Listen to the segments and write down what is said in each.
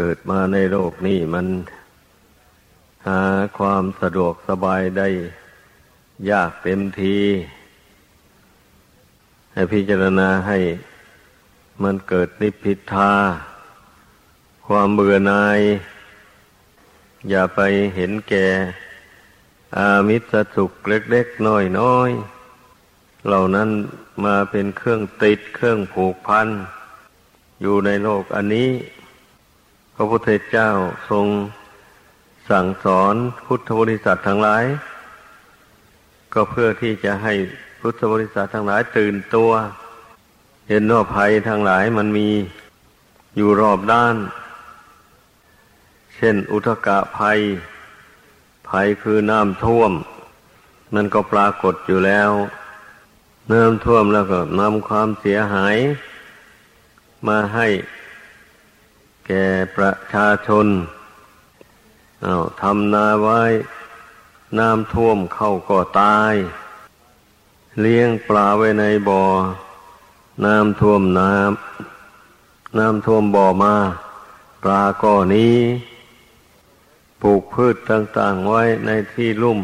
เกิดมาในโลกนี้มันหาความสะดวกสบายได้ยากเต็มที ให้พิจารณาให้มันเกิดนิพพิทา ความเบื่อหน่าย อย่าไปเห็นแก่อามิสสุขเล็กๆน้อยๆเหล่านั้นมาเป็นเครื่องติดเครื่องผูกพัน อยู่ในโลกอันนี้ พระพุทธเจ้าทรงสั่งสอนพุทธบริษัททั้งหลาย ก็เพื่อที่จะให้พุทธบริษัททั้งหลายตื่นตัว เห็นว่าภัยทั้งหลายมันมีอยู่รอบด้าน เช่นอุทกะภัย ภัยคือน้ำท่วมมันก็ปรากฏอยู่แล้ว น้ำท่วมแล้วก็นำความเสียหาย มาให้ แก่ประชาชนอาทำนาไว้ น้ำท่วมเข้าก็ตาย เลี้ยงปลาไว้ในบ่อ น้ำท่วมน้ำ น้ำท่วมบ่อมา ปลาก็นี้ปลูกพืชต่างๆไว้ในที่ลุ่ม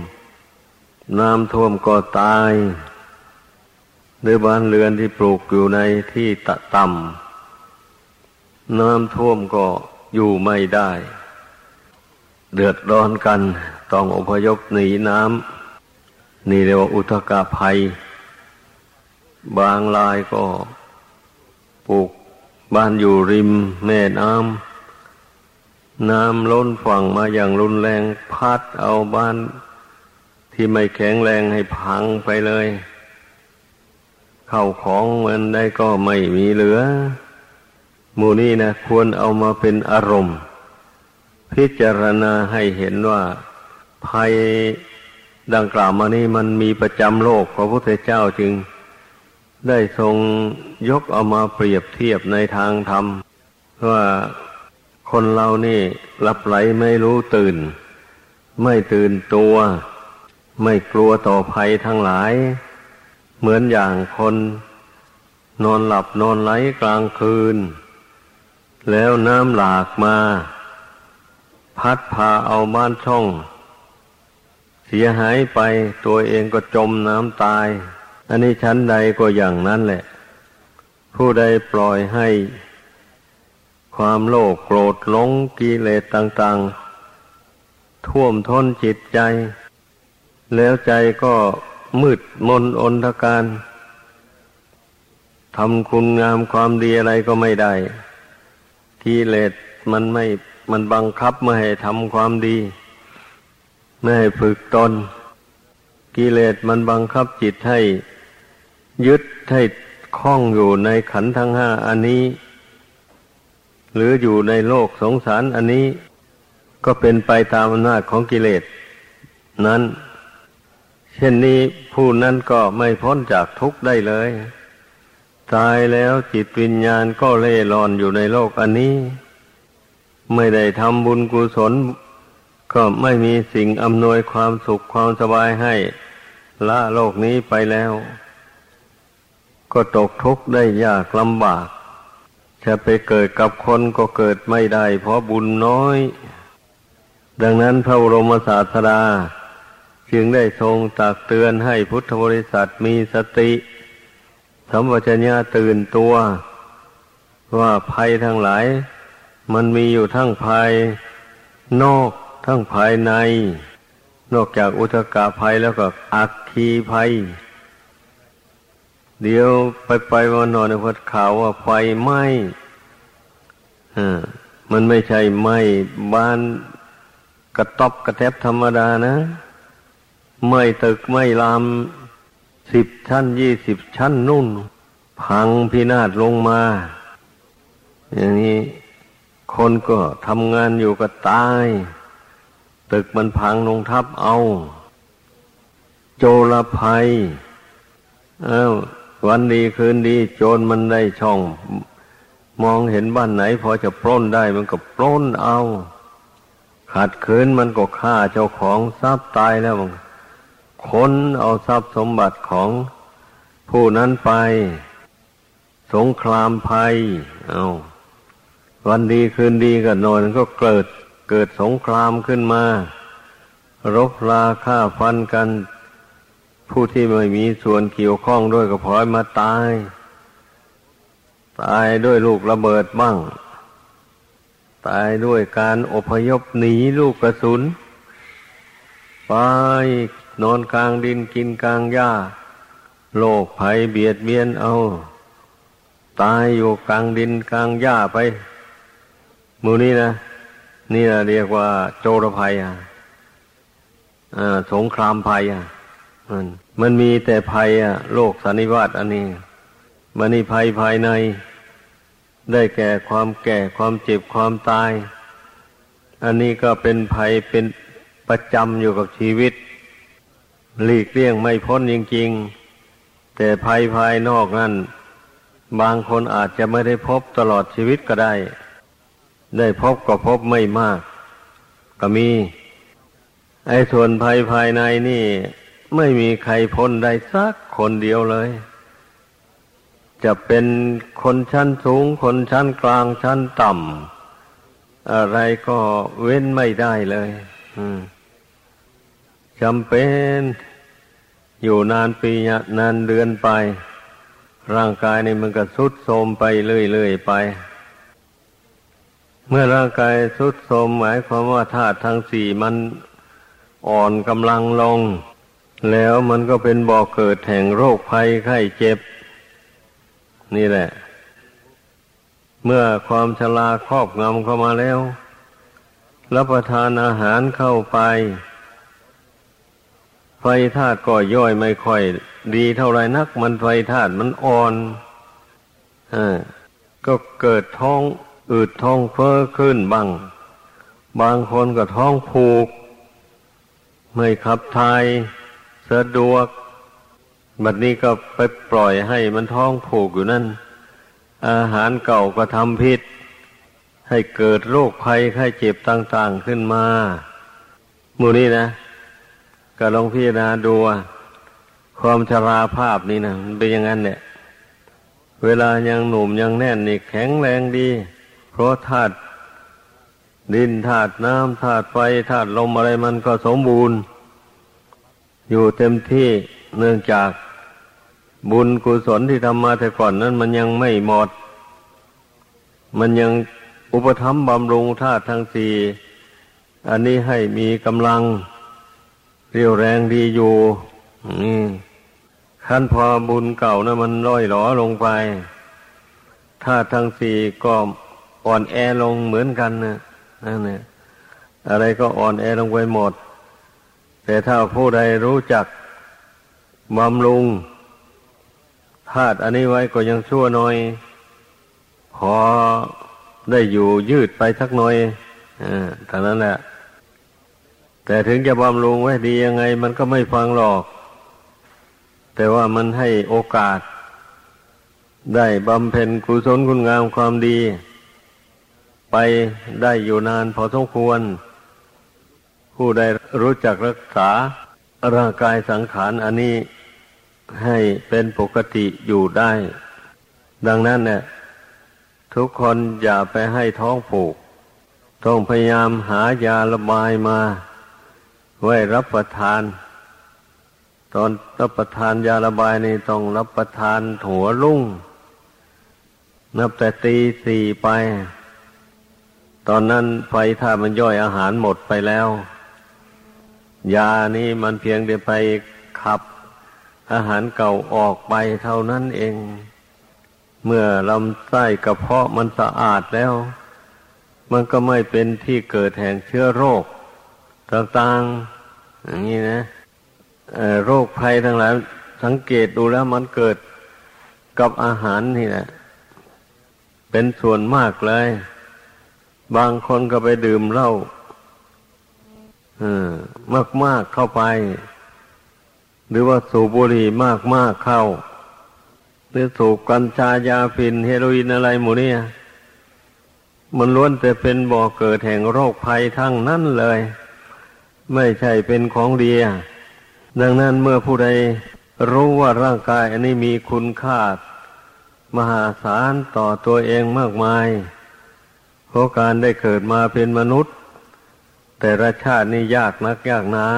น้ำท่วมก็ตาย หรือบ้านเรือนที่ปลูกอยู่ในที่ตะต่ำ น้ำท่วมก็อยู่ไม่ได้ เดือดร้อนกันต้องอพยพหนีน้ำนี่เรียกว่าอุทกาภัย บางรายก็ปลูกบ้านอยู่ริมแม่น้ำน้ำล้นฝั่งมาอย่างรุนแรงพัดเอาบ้านที่ไม่แข็งแรงให้พังไปเลย เข้าของเงินได้ก็ไม่มีเหลือ มูนี่นะควรเอามาเป็นอารมณ์ พิจารณาให้เห็นว่าภัยดังกล่าวมานี่มันมีประจำโลกพระพุทธเจ้าจึง ได้ทรงยกเอามาเปรียบเทียบในทางธรรม ว่าคนเรานี่หลับไหลไม่รู้ตื่น ไม่ตื่นตัว ไม่กลัวต่อภัยทั้งหลาย เหมือนอย่างคน นอนหลับนอนไหลกลางคืน แล้วน้ำหลากมา พัดพาเอาบ้านช่อง เสียหายไปตัวเองก็จมน้ำตาย อันนี้ชั้นใดก็อย่างนั้นแหละ ผู้ใดปล่อยให้ ความโลภโกรธหลงกิเลสต่าง ๆ ท่วมท้นจิตใจ แล้วใจก็มืดมนอนทการทำคุณงามความดีอะไรก็ไม่ได้ กิเลสมันไม่มันบังคับไม่ให้ทำความดี ไม่ให้ฝึกตน กิเลสมันบังคับจิตให้ ยึดให้คล้องอยู่ในขันธ์ทั้งห้าอันนี้ หรืออยู่ในโลกสงสารอันนี้ ก็เป็นไปตามอำนาจของกิเลส นั้น เช่นนี้ผู้นั้นก็ไม่พ้นจากทุกข์ได้เลย ตายแล้วจิตวิญญาณก็เล่ร่อนอยู่ในโลกอันนี้ ไม่ได้ทำบุญกุศล ก็ไม่มีสิ่งอำนวยความสุขความสบายให้ ละโลกนี้ไปแล้ว ก็ตกทุกข์ได้ยากลำบาก จะไปเกิดกับคนก็เกิดไม่ได้ เพราะบุญน้อย ดังนั้นพระบรมศาสดา จึงได้ทรงตักเตือนให้พุทธบริษัทมีสติ สัมปชัญญะตื่นตัว ว่าภัยทั้งหลาย มันมีอยู่ทั้งภายนอกทั้งภายใน นอกจากอุทกาภัยแล้วก็อักคีภัย เดี๋ยวไปไปวันนอนในพัดข่าวว่าไฟไหม้มันไม่ใช่ไหม้บ้านกระต๊อบกระแทบธรรมดานะ ไม่ตึกไม่ลาม สิบชั้นยี่สิบชั้นนุ่น พังพินาศลงมา อย่างนี้คนก็ทำงานอยู่ก็ตาย ตึกมันพังลงทับเอา โจรภัยอ้าววันดีคืนดี โจรมันได้ช่อง มองเห็นบ้านไหน พอจะปล้นได้มันก็ปล้นเอาขัดขืนมันก็ฆ่าเจ้าของทรัพย์ตายแล้วมัน ค้นเอาทรัพย์สมบัติของผู้นั้นไป สงครามภัย เอาวันดีคืนดีกันนอนก็เกิดเกิดสงครามขึ้นมา รบราฆ่าฟันกัน ผู้ที่ไม่มีส่วนเกี่ยวข้องด้วยก็พลอยมาตาย ตายด้วยลูกระเบิดบ้าง ตายด้วยการอพยพหนีลูกกระสุน ไป นอนกลางดินกินกลางหญ้า โลกภัยเบียดเบียนเอา ตายอยู่กลางดินกลางหญ้าไปมูนี้นะ นี่นะเรียกว่าโจรภัยอะสงครามภัยอะมันมันมีแต่ภัยอะ โลกสันนิวาตอันนี้ มันนี่ภัยภายใน ได้แก่ความแก่ความเจ็บความตาย อันนี้ก็เป็นภัยเป็นประจำอยู่กับชีวิต หลีกเลี่ยงไม่พ้นจริงๆ แต่ภัยภายนอกนั้น บางคนอาจจะไม่ได้พบตลอดชีวิตก็ได้ ได้พบก็พบไม่มาก ก็มี ไอ้ส่วนภัยภายในนี่ ไม่มีใครพ้นได้สักคนเดียวเลย จะเป็นคนชั้นสูง คนชั้นกลางชั้นต่ำอะไรก็เว้นไม่ได้เลย จำเป็นอยู่นานปีนานเดือนไป ร่างกายนี่มันก็สุดโทมไปเรื่อยๆไป เมื่อร่างกายทุดโทรมหมายความว่าธาตุทั้งสี่มันอ่อนกำลังลง แล้วมันก็เป็นบ่อกเกิดแห่งโรคภัยไข้เจ็บ นี่แหละ เมื่อความชราครอบงำเข้ามาแล้ว รับประทานอาหารเข้าไป ไฟธาตุก็ย่อยไม่ค่อย ดีเท่าไรนัก มันไฟธาตุมันอ่อนอก็เกิดท้องอืดท้องเฟ้อขึ้นบ้าง บางคนก็ท้องผูก ไม่ขับทายสะดวก บัดนี้ก็ไปปล่อยให้มันท้องผูกอยู่นั่น อาหารเก่าก็ทำพิษ ให้เกิดโรคภัยไข้เจ็บต่าง ๆขึ้นมา มูนี้นะ ก็ลองพิจารณาดูความชราภาพนี่นะมันเป็นอย่างนั้นเนี่ย เวลายังหนุ่มยังแน่นนี่แข็งแรงดี เพราะธาตุดินธาตุน้ำธาตุไฟธาตุลมอะไรมันก็สมบูรณ์ อยู่เต็มที่เนื่องจากบุญกุศลที่ทำมาแต่ก่อนนั้น มันยังไม่หมด มันยังอุปธรรมบำรุงธาตุทั้งสี่อันนี้ให้มีกำลัง เรียวแรงดีอยู่นี่ขั้นพอบุญเก่านะมันร้อยหลอลงไปธาตุทั้งสี่ก็อ่อนแอลงเหมือนกันนะนั่นเนี่ยอะไรก็อ่อนแอลงไปหมด แต่ถ้าผู้ใดรู้จักบำรุงธาตุอันนี้ไว้ก็ยังชั่วหน่อย พอได้อยู่ยืดไปสักหน่อยอ่าเท่านั้นแหละ แต่ถึงจะบำรุงไว้ดียังไง มันก็ไม่ฟังหรอก แต่ว่ามันให้โอกาส ได้บำเพ็ญกุศลคุณงามความดี ไปได้อยู่นานพอสมควร ผู้ใดรู้จักรักษาร่างกายสังขารอันนี้ให้เป็นปกติอยู่ได้ ดังนั้นเนี่ยทุกคนอย่าไปให้ท้องผูก ต้องพยายามหายาระบายมา ไว้รับประทาน ตอนรับประทานยาระบายนี่ต้องรับประทานหัวลุ่ง นับแต่ตีสี่ไป ตอนนั้นไฟถ้ามันย่อยอาหารหมดไปแล้ว ยานี้มันเพียงเดียวไปขับอาหารเก่าออกไปเท่านั้นเอง เมื่อลำไส้กระเพาะมันสะอาดแล้ว มันก็ไม่เป็นที่เกิดแห่งเชื้อโรค ต่างๆ อย่างนี้นะโรคภัยทั้งหลาย สังเกตดูแล้วมันเกิดกับอาหารนี่แหละเป็นส่วนมากเลย บางคนก็ไปดื่มเหล้ามากมากเข้าไป หรือว่าสูบบุหรี่มากมากเข้า หรือสูบกัญชายาฟินเฮโรอีนอะไรหมูเนี่ยมันล้วนแต่เป็นบ่อเกิดแห่งโรคภัยทั้งนั้นเลย ไม่ใช่เป็นของดีดังนั้นเมื่อผู้ใดรู้ว่าร่างกายอันนี้มีคุณค่ามหาศาลต่อตัวเองมากมาย เพราะการได้เกิดมาเป็นมนุษย์ แต่ละชาตินี่ยากนักยากหนา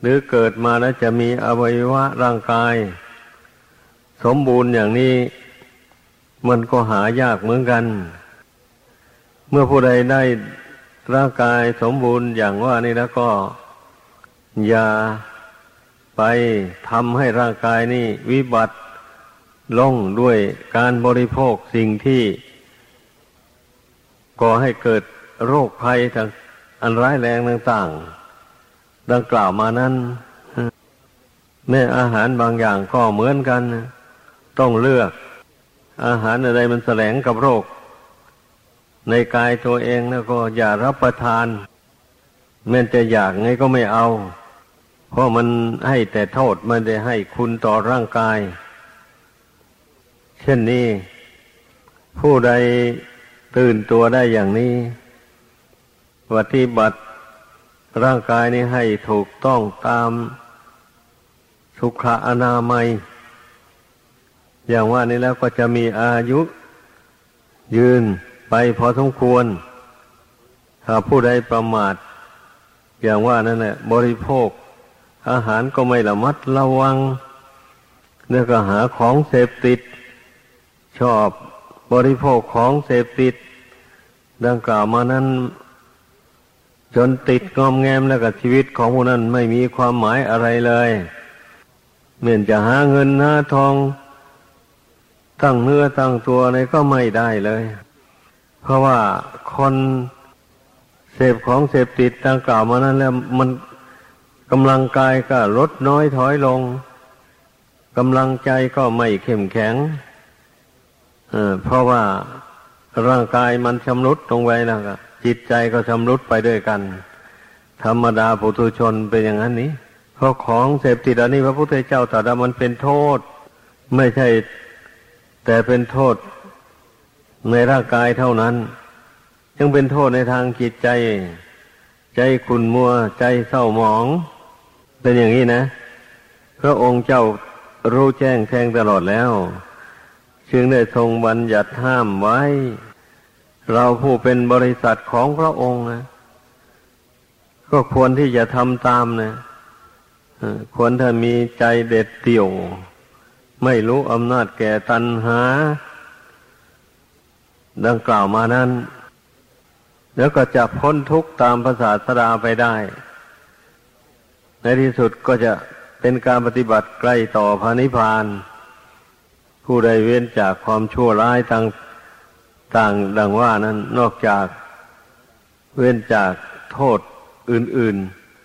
หรือเกิดมาแล้วจะมีอวัยวะร่างกาย สมบูรณ์อย่างนี้มันก็หายากเหมือนกัน เมื่อผู้ใดได้ ร่างกายสมบูรณ์อย่างว่านี่แล้วก็ อย่าไปทำให้ร่างกายนี่วิบัติล่งด้วยการบริโภคสิ่งที่ก่อให้เกิดโรคภัยทางอันร้ายแรงต่างๆ ดังกล่าวมานั้นแม่อาหารบางอย่างก็เหมือนกัน ต้องเลือก อาหารอะไรมันแสลงกับโรค ในกายตัวเองแล้วก็อย่ารับประทาน แม้จะอยากไงก็ไม่เอา เพราะมันให้แต่โทษมันได้ให้คุณต่อร่างกาย เช่นนี้ ผู้ใดตื่นตัวได้อย่างนี้ปฏิบัติร่างกายนี้ให้ถูกต้องตามสุขอนามัย อย่างว่านี้แล้วก็จะมีอายุยืน ไปพอสมควร ถ้าผู้ใดประมาท อย่างว่านั่นแหละบริโภค อาหารก็ไม่ระมัดระวังแล้วก็หาของเสพติด ชอบบริโภคของเสพติด ดังกล่าวมานั้น จนติดงอมแงมแล้วกับชีวิตของผู้นั้นไม่มีความหมายอะไรเลยเหมือนจะหาเงินหาทอง ตั้งเนื้อตั้งตัวอะไรก็ไม่ได้เลย เพราะว่าคนเสพของเสพติดดังกล่าวมานั้นแล้วมันกำลังกายก็ลดน้อยถอยลงกำลังใจก็ไม่เข้มแข็งเพราะว่าร่างกายมันชำรุดลงไปแล้วก็จิตใจก็ชำรุดไปด้วยกัน ธรรมดาปุถุชนเป็นอย่างนั้นนี้ เพราะของเสพติดอันนี้พระพุทธเจ้าตรัสมันเป็นโทษ ไม่ใช่ แต่เป็นโทษ ในร่างกายเท่านั้น ยังเป็นโทษในทางจิตใจ ใจขุนมัว ใจเศร้าหมอง เป็นอย่างนี้นะ พระองค์เจ้ารู้แจ้งแทงตลอดแล้ว จึงได้ทรงบัญญัติห้ามไว้ เราผู้เป็นบริษัทของพระองค์นะก็ควรที่จะทำตามนะควรถ้ามีใจเด็ดเดี่ยว ไม่รู้อำนาจแก่ตัณหา ดังกล่าวมานั้นแล้วก็จะพ้นทุกข์ตามภาษาสดาไปได้ ในที่สุดก็จะเป็นการปฏิบัติใกล้ต่อพระนิพพาน ผู้ใดเว้นจากความชั่วร้ายต่างต่างดังว่านั้นนอกจากเว้นจากโทษอื่น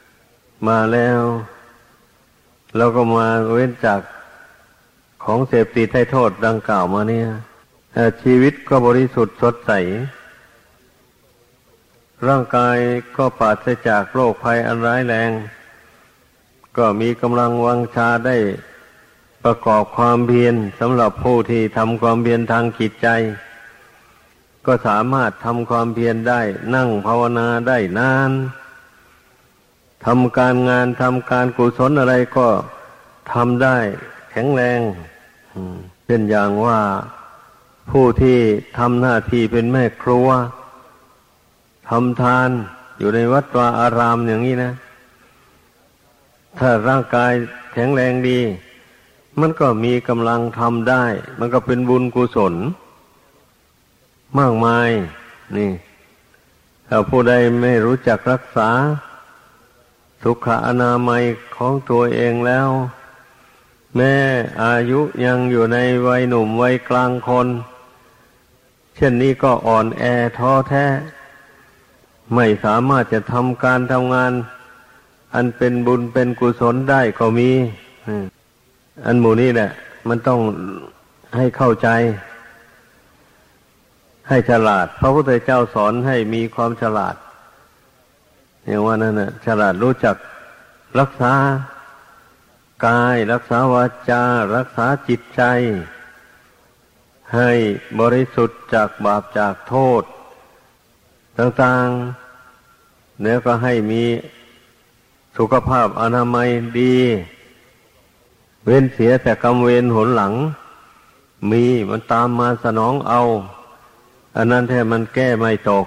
ๆ มาแล้วเราก็มาเว้นจากของเสพติดให้โทษดังกล่าวมาเนี่ย ชีวิตก็บริสุทธิ์สดใส ร่างกายก็ปราศจากโรคภัยอันร้ายแรง ก็มีกำลังวังชาได้ประกอบความเพียรสำหรับผู้ที่ทำความเพียรทางจิตใจ ก็สามารถทำความเพียรได้นั่งภาวนาได้นานทำการงานทำการกุศลอะไรก็ทำได้แข็งแรงเช่นอย่างว่า ผู้ที่ทำหน้าที่เป็นแม่ครัวทำทานอยู่ในวัดวาอารามอย่างนี้นะ ถ้าร่างกายแข็งแรงดี มันก็มีกำลังทำได้ มันก็เป็นบุญกุศล มากมาย นี่ถ้าผู้ใดไม่รู้จักรักษา สุขอนามัยของตัวเองแล้ว แม่อายุยังอยู่ในวัยหนุ่มวัยกลางคน เช่นนี้ก็อ่อนแอท้อแท้ ไม่สามารถจะทำการทำงาน อันเป็นบุญเป็นกุศลได้ก็มีอันหมู่นี้แหละมันต้องให้เข้าใจ ให้ฉลาด พระพุทธเจ้าสอนให้มีความฉลาดอย่างว่านั่นนะฉลาดรู้จักรักษากาย รักษาวาจา รักษาจิตใจ ให้บริสุทธิ์จากบาปจากโทษ ต่างๆ แล้วก็ให้มีสุขภาพอนามัยดี เว้นเสียแต่กรรมเวรหนหลัง มีมันตามมาสนองเอา อันนั้นแท้มันแก้ไม่ตก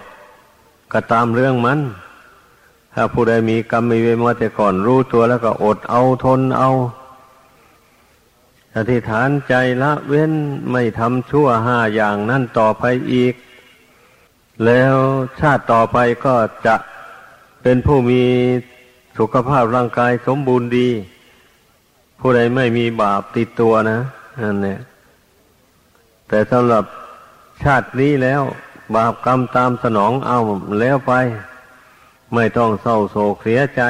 ก็ตามเรื่องมัน ถ้าผู้ใดมีกรรมมีเวรมาแต่ก่อนรู้ตัวแล้วก็อดเอาทนเอา อธิษฐานใจละเว้นไม่ทำชั่วห้าอย่างนั่นต่อไปอีก แล้วชาติต่อไปก็จะเป็นผู้มีสุขภาพร่างกายสมบูรณ์ดี ผู้ใดไม่มีบาปติดตัวนะนั่นเนี่ยแต่สำหรับชาตินี้แล้ว บาปกรรมตามสนองเอาแล้วไป ไม่ต้องเศร้าโศกเสียใจ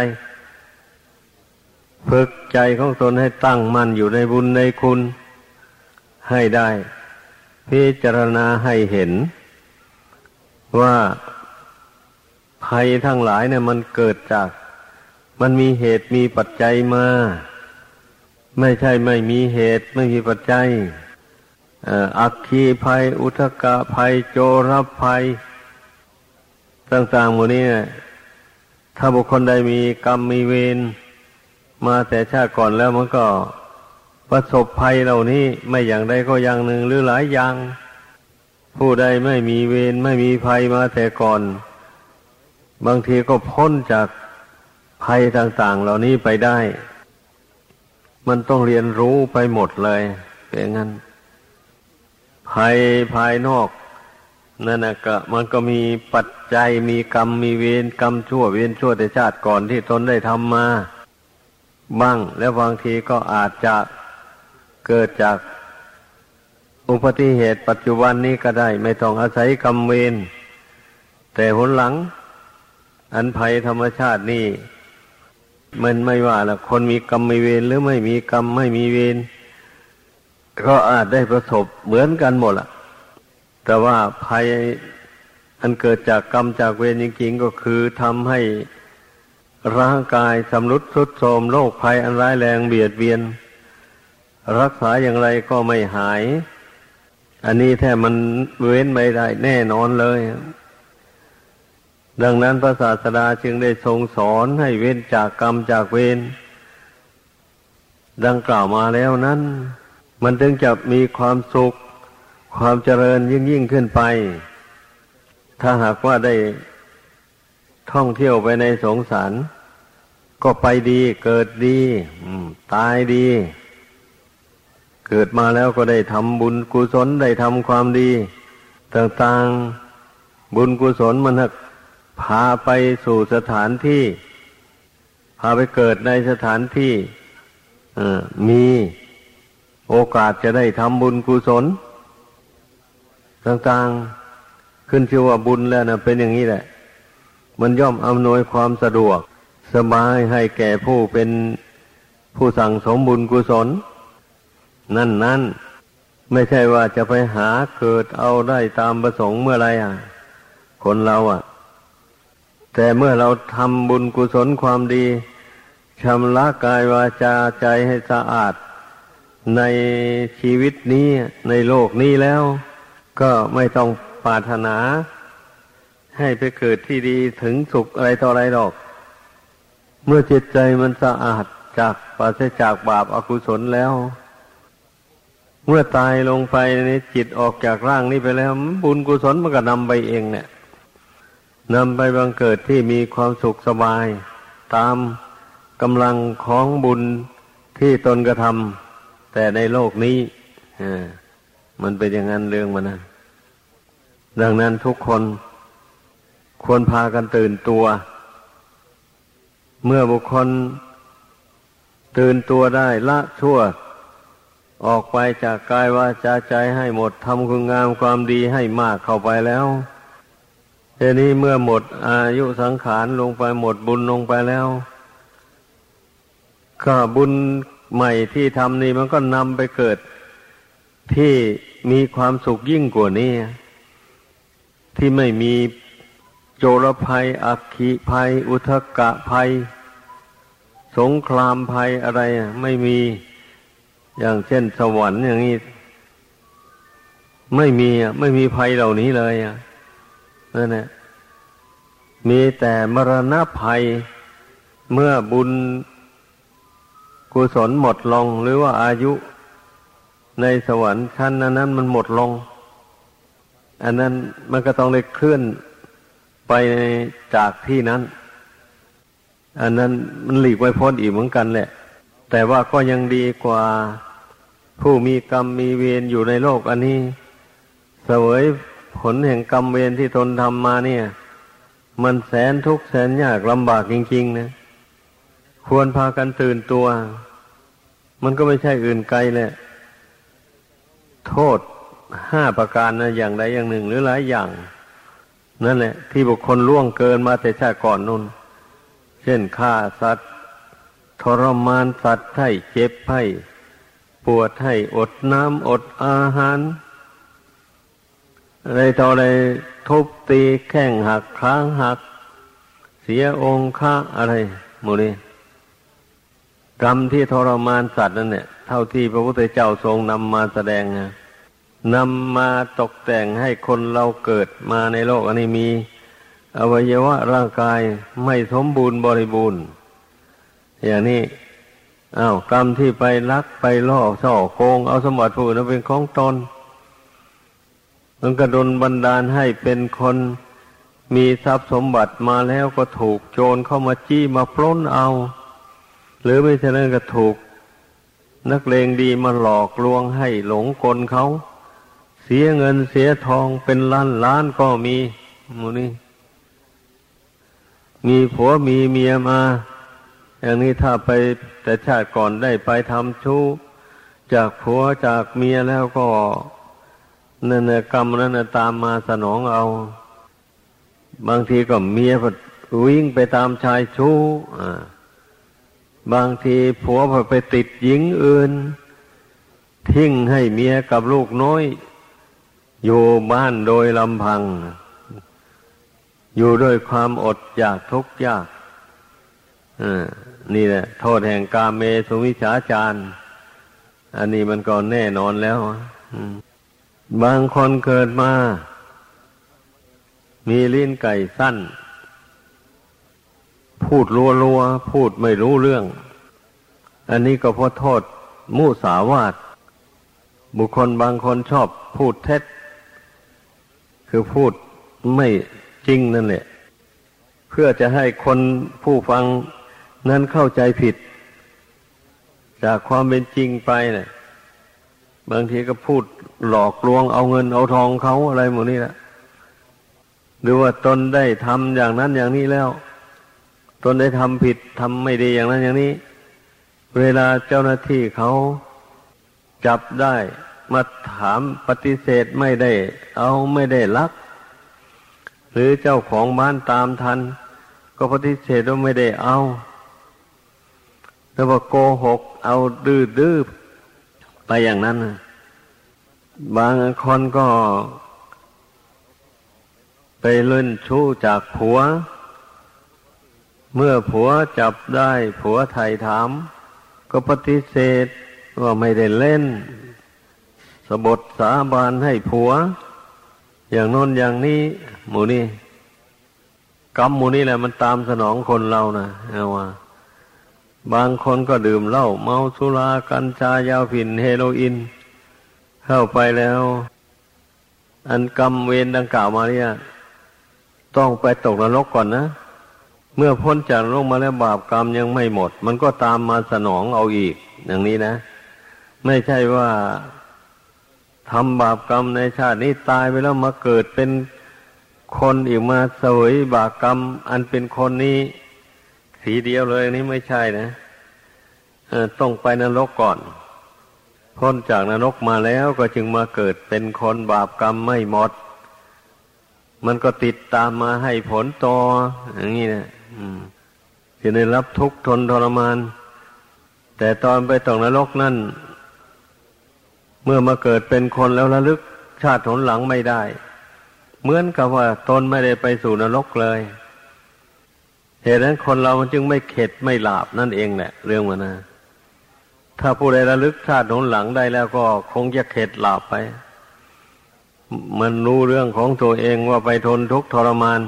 ฝึกใจของตนให้ตั้งมั่นอยู่ในบุญในคุณให้ได้ พิจารณาให้เห็น ว่าภัยทั้งหลายเนี่ยมันเกิดจาก มันมีเหตุมีปัจจัยมา ไม่ใช่ไม่มีเหตุไม่มีปัจจัยอักคีภัย อุทกะภัย โจรภัย ต่างๆหมดนี้ถ้าบุคคลใดมีกรรมมีเวร มาแต่ชาติก่อนแล้วมันก็ประสบภัยเหล่านี้ไม่อย่างใดก็อย่างหนึ่งหรือหลายอย่าง ผู้ใดไม่มีเวรไม่มีภัยมาแต่ก่อน บางทีก็พ้นจากภัยต่าง ๆ เหล่านี้ไปได้ มันต้องเรียนรู้ไปหมดเลยเป็นงั้น ภัยภายนอกนั่นนะก็มันก็มีปัจจัยมีกรรมมีเวรกรรมชั่วเวรชั่วแต่ชาติก่อนที่ตนได้ทำมา บ้างแล้วบางทีก็อาจจะเกิดจากอุบัติเหตุปัจจุบันนี้ก็ได้ ไม่ต้องอาศัยกรรมเวรแต่หนหลัง อันภัยธรรมชาตินี่มันไม่ว่าละคนมีกรรมมีเวรหรือไม่มีกรรมไม่มีเวรก็อาจได้ประสบเหมือนกันหมดละแต่ว่าภัยอันเกิดจากกรรมจากเวรจริงๆก็คือทำให้ ร่างกายสำรุดทรุดโทรมโรคภัยอันร้ายแรงเบียดเบียน รักษาอย่างไรก็ไม่หาย อันนี้แท้มันเว้นไม่ได้แน่นอนเลย ดังนั้นพระศาสดาจึงได้ทรงสอนให้เว้นจากกรรมจากเวรดังกล่าวมาแล้วนั้น มันถึงจะมีความสุข ความเจริญยิ่งยิ่งขึ้นไป ถ้าหากว่าได้ ท่องเที่ยวไปในสงสาร ก็ไปดีเกิดดีตายดี เกิดมาแล้วก็ได้ทำบุญกุศลได้ทำความดี ต่างๆบุญกุศลมันพาไปสู่สถานที่ พาไปเกิดในสถานที่มีโอกาสจะได้ทำบุญกุศล ต่างๆ ขึ้นชื่อว่าบุญแล้วนะเป็นอย่างนี้แหละ มันย่อมอำนวยความสะดวก สบายให้แก่ผู้เป็นผู้สั่งสมบุญกุศล นั่นนั่นไม่ใช่ว่าจะไปหาเกิดเอาได้ตามประสงค์เมื่อไรอะ คนเราอะ แต่เมื่อเราทำบุญกุศลความดีชำระกายวาจาใจให้สะอาด ในชีวิตนี้ในโลกนี้แล้ว ก็ไม่ต้องปรารถนา ให้ไปเกิดที่ดีถึงสุขอะไรต่ออะไรหรอก เมื่อจิตใจมันสะอาดจากปราศจากบาปอากุศลแล้ว เมื่อตายลงไปในจิตออกจากร่างนี้ไปแล้ว บุญกุศลมันก็นำไปเองเนี่ยนำไปบังเกิดที่มีความสุขสบาย ตามกำลังของบุญที่ตนกระทำแต่ในโลกนี้มันเป็นอย่างนั้นเรื่องมันนะดังนั้นทุกคน ควรพากันตื่นตัว เมื่อบุคคล ตื่นตัวได้ละชั่ว ออกไปจากกายวาจาใจให้หมดทำคุณงามความดีให้มากเข้าไปแล้วทีนี้เมื่อหมดอายุสังขารลงไปหมดบุญลงไปแล้ว ก็บุญใหม่ที่ทำนี่มันก็นำไปเกิดที่มีความสุขยิ่งกว่านี้ ที่ไม่มี โจรภัย อักขิภัย อุทกะภัย สงครามภัยอะไรไม่มีอย่างเช่นสวรรค์อย่างนี้ ไม่มีอะไม่มีภัยเหล่านี้เลยอะนั่นแหละมีแต่มรณะภัยเมื่อบุญกุศลหมดลง หรือว่าอายุในสวรรค์ชั้นนั้น มันหมดลง อันนั้นมันก็ต้องได้เคลื่อน ไปจากที่นั้น อันนั้นมันหลีกไว้พ้นอีกเหมือนกันแหละ แต่ว่าก็ยังดีกว่าผู้มีกรรมมีเวรอยู่ในโลกอันนี้ เสวยผลแห่งกรรมเวรที่ตนทำมาเนี่ย มันแสนทุกข์แสนยากลำบากจริงๆนะควรพากันตื่นตัว มันก็ไม่ใช่อื่นไกลแหละ โทษห้าประการนะอย่างใดอย่างหนึ่งหรือหลายอย่าง นั่นแหละ ที่บุคคลล่วงเกินมาแต่ชาติก่อนนู่น เช่นฆ่าสัตว์ ทรมานสัตว์ให้เจ็บให้ปวดให้อดน้ำอดอาหาร อะไรต่ออะไรทุบตีแข้งหักค้างหัก เสียองค์ค่าอะไรหมดนี้กรรมที่ทรมานสัตว์นั่นเนี่ย เท่าที่พระพุทธเจ้าทรงนำมาแสดงน นำมาตกแต่งให้คนเราเกิดมาในโลกอันนี้มี อวัยวะร่างกายไม่สมบูรณ์บริบูรณ์ อย่างนี้อา้าวกรรมที่ไปลักไปล่อช่อโกง เอาสมบัติผู้อื่นเป็นของตนมันกระดนบันดาลให้เป็นคนมีทรัพย์สมบัติมาแล้วก็ถูกโจรเข้ามาจี้มาปล้นเอา หรือไม่เช่นนั้นก็ถูก นักเลงดีมาหลอกลวงให้หลงกลเขา สียเงินเสียทองเป็นล้านล้านก็มีมูนี่มีผัวมีเมียมา อย่างนี้ถ้าไปแต่ชาติก่อนได้ไปทำชู้ จากผัวจากเมียแล้วก็นั่นกรรมนั้นตามมาสนองเอา บางทีก็เมียวิ่งไปตามชายชู้อ่าบางทีผัวไปติดหญิงอื่น ทิ้งให้เมียกับลูกน้อย อยู่บ้านโดยลำพัง อยู่ด้วยความอดอยากทุกข์ยากนี่แหละ โทษแห่งกาเมสุวิชาจารอันนี้มันก็แน่นอนแล้วบางคนเกิดมา มีลิ้นไก่สั้น พูดรัวรัวพูดไม่รู้เรื่อง อันนี้ก็เพราะโทษมุสาวาทบุคคลบางคนชอบพูดเท็จ คือพูดไม่จริงนั่นแหละ เพื่อจะให้คนผู้ฟังนั้นเข้าใจผิด จากความเป็นจริงไปเนะี่ยบางทีก็พูดหลอกลวงเอาเงินเอาทองเขาอะไรหมดนี่แหละหรือว่าตนได้ทำอย่างนั้นอย่างนี้แล้ว ตนได้ทำผิดทำไม่ดีอย่างนั้นอย่างนี้ เวลาเจ้าหน้าที่เขาจับได้ มาถามปฏิเสธไม่ได้ เอาไม่ได้ลัก หรือเจ้าของบ้านตามทัน ก็ปฏิเสธว่าไม่ได้เอาแต่ว่าโกหก เอาดื้อดื้อไปอย่างนั้นบางคนก็ ไปเล่นชู้จากผัว เมื่อผัวจับได้ผัวไถ่ถาม ก็ปฏิเสธว่าไม่ได้เล่น สบทสาบานให้ผัว อย่างน้นอย่างนี้หมูนี่กรรมหมูนี่แหละมันตามสนองคนเรานะเอาว่า บางคนก็ดื่มเหล้าเมาสุรากัญชายาผินเฮโรอีนเข้าไปแล้ว อันกรรมเวรดังกล่าวมาเนี่ยต้องไปตกนรกก่อนนะเมื่อพ้นจากโลกมาแล้วบาปกรรมยังไม่หมด มันก็ตามมาสนองเอาอีก อย่างนี้นะ ไม่ใช่ว่า ทำบาปกรรมในชาตินี้ตายไปแล้วมาเกิดเป็นคนอีกมาเสวยบาปกรรม อันเป็นคนนี้สีเดียวเลยนี่ไม่ใช่นะต้องไปนรกก่อน พ้นจากนรกมาแล้วก็จึงมาเกิดเป็นคนบาปกรรมไม่หมด มันก็ติดตามมาให้ผลต่ออย่างนี้นะจะได้รับทุกข์ทนทรมาน แต่ตอนไปตกนรกนั่น เมื่อมาเกิดเป็นคนแล้วระลึกชาติหนหลังไม่ได้ เหมือนกับว่าตนไม่ได้ไปสู่นรกเลย เหตุนั้นคนเรามันจึงไม่เข็ดไม่หลาบนั่นเองแหละเรื่องมันนะถ้าผู้ใดระลึกชาติหนหลังได้แล้วก็คงจะเข็ดหลาบไป มันรู้เรื่องของตัวเองว่าไปทนทุกข์ทรมาน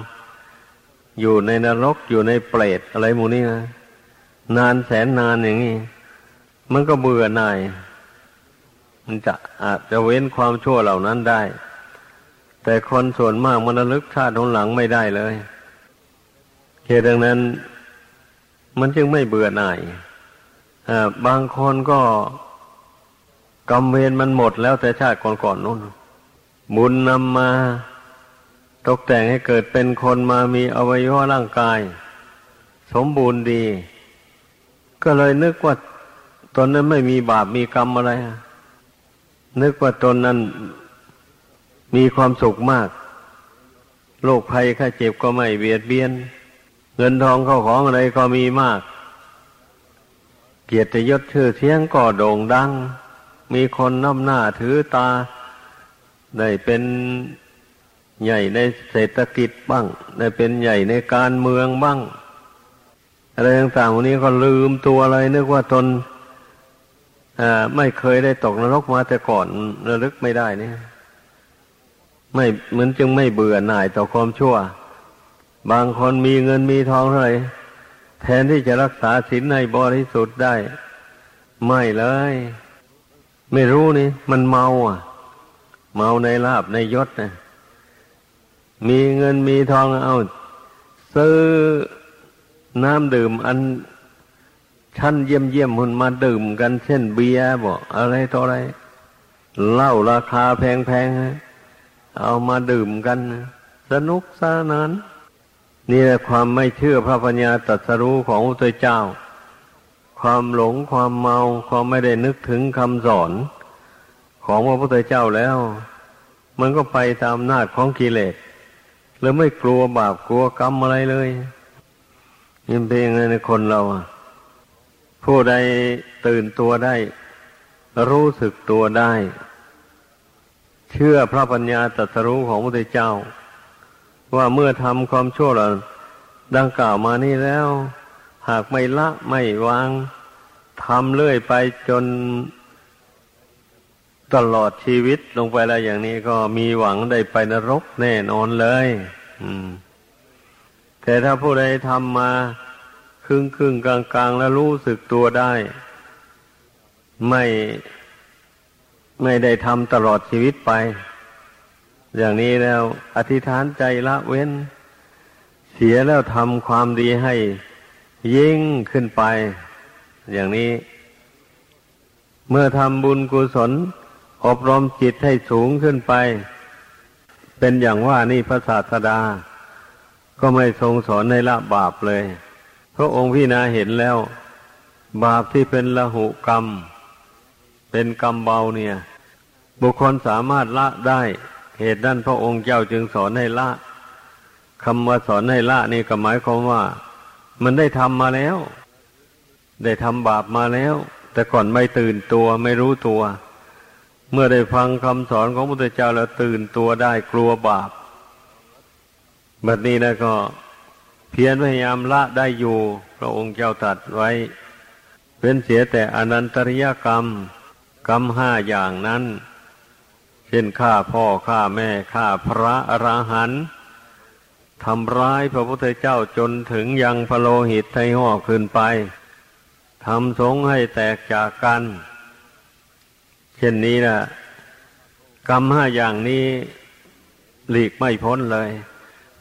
อยู่ในนรกอยู่ในเปรตอะไรหมูนี่นะนานแสนนานอย่างนี้ มันก็เบื่อหน่าย มันจะอาจจะเว้นความชั่วเหล่านั้นได้ แต่คนส่วนมากมันระลึกชาติหนหลังไม่ได้เลยเหตุดังนั้น มันจึงไม่เบื่อหน่ายบางคนก็กรรมเวรมันหมดแล้วแต่ชาติก่อนๆนู่นบุญนำมาตกแต่งให้เกิดเป็นคนมามีอวัยวะร่างกาย สมบูรณ์ดี ก็เลยนึกว่าตอนนั้นไม่มีบาปมีกรรมอะไร นึกว่าตนนั้นมีความสุขมาก โรคภัยไข้เจ็บก็ไม่เบียดเบียน เงินทองเข้าของอะไรก็มีมาก เกียรติยศชื่อเสียงก็โด่งดัง มีคนนับหน้าถือตา ได้เป็นใหญ่ในเศรษฐกิจบ้าง ได้เป็นใหญ่ในการเมืองบ้าง อะไรต่างๆวันนี้ก็ลืมตัวอะไรนึกว่าตน ไม่เคยได้ตกนรกมาแต่ก่อนระลึกไม่ได้เนี่ย ไม่เหมือนจึงไม่เบื่อหน่ายต่อความชั่ว บางคนมีเงินมีทองเท่าไหร่แทนที่จะรักษาศีลในบริสุทธิ์ได้ ไม่เลย ไม่รู้นี่ มันเมาอะ เมาในลาบในยศนะมีเงินมีทองเอาซื้อน้ำดื่มอัน ชั้นเยี่ยมเยี่ยมมันมาดื่มกันเช่นเบียร์บอกอะไรต่ออะไรเหล้าราคาแพงๆเอามาดื่มกัน สนุกสนานนี่แหละความไม่เชื่อพระปัญญาตรัสรู้ของพระเจ้า ความหลงความเมาความไม่ได้นึกถึงคำสอน ของพระพุทธเจ้าแล้ว มันก็ไปตามนาจของกิเลสแล้วไม่กลัวบาปกลัวกรรมอะไรเลยยิ่งเป็นยังไงในคนเราอะ ผู้ใดตื่นตัวได้ รู้สึกตัวได้ เชื่อพระปัญญาตรัสรู้ของพระพุทธเจ้า ว่าเมื่อทำความชั่วเหล่าดังกล่าวมานี้แล้ว หากไม่ละไม่วางทำเรื่อยไปจนตลอดชีวิตลงไปแล้วอย่างนี้ก็มีหวังได้ไปนรกแน่นอนเลยแต่ถ้าผู้ใดทำมา ครึ่งครึ่งกลางกลางแล้วรู้สึกตัวได้ ไม่ไม่ได้ทำตลอดชีวิตไป อย่างนี้แล้วอธิษฐานใจละเว้น เสียแล้วทำความดีให้ยิ่งขึ้นไป อย่างนี้ เมื่อทำบุญกุศล อบรมจิตให้สูงขึ้นไป เป็นอย่างว่านี่พระศาสดา ก็ไม่ทรงสอนในละบาปเลย พระองค์พิจารณาเห็นแล้ว บาปที่เป็นละหุกรรม เป็นกรรมเบาเนี่ย บุคคลสามารถละได้ เหตุนั้นพระองค์เจ้าจึงสอนให้ละคำว่าสอนให้ละนี่ก็หมายความว่า มันได้ทำมาแล้ว ได้ทำบาปมาแล้ว แต่ก่อนไม่ตื่นตัวไม่รู้ตัว เมื่อได้ฟังคำสอนของพระพุทธเจ้าแล้วตื่นตัวได้กลัวบาป แบบนี้นะก็ เพียรพยายามละได้อยู่ พระองค์เจ้าตรัสไว้ เป็นเสียแต่อนันตริยกรรม กรรมห้าอย่างนั้น เช่นฆ่าพ่อฆ่าแม่ฆ่าพระอรหันต์ทำร้ายพระพุทธเจ้าจนถึงยังพะโลหิตไทห่อขึ้นไปทำสงให้แตกจากกัน เช่นนี้นะกรรมห้าอย่างนี้หลีกไม่พ้นเลย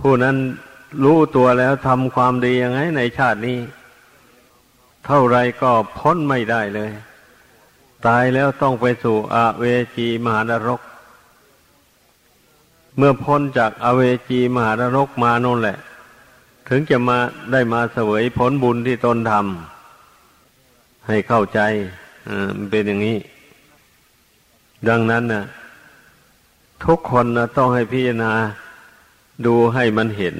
ผู้นั้น รู้ตัวแล้วทำความดียังไงในชาตินี้ เท่าไรก็พ้นไม่ได้เลย ตายแล้วต้องไปสู่อาเวจีมหานรก เมื่อพ้นจากอเวจีมหานรกมาโน่นแหละ ถึงจะมาได้มาเสวยผลบุญที่ตนทำให้เข้าใจมันเป็นอย่างนี้ ดังนั้นนะทุกคนนะต้องให้พิจารณาดูให้มันเห็น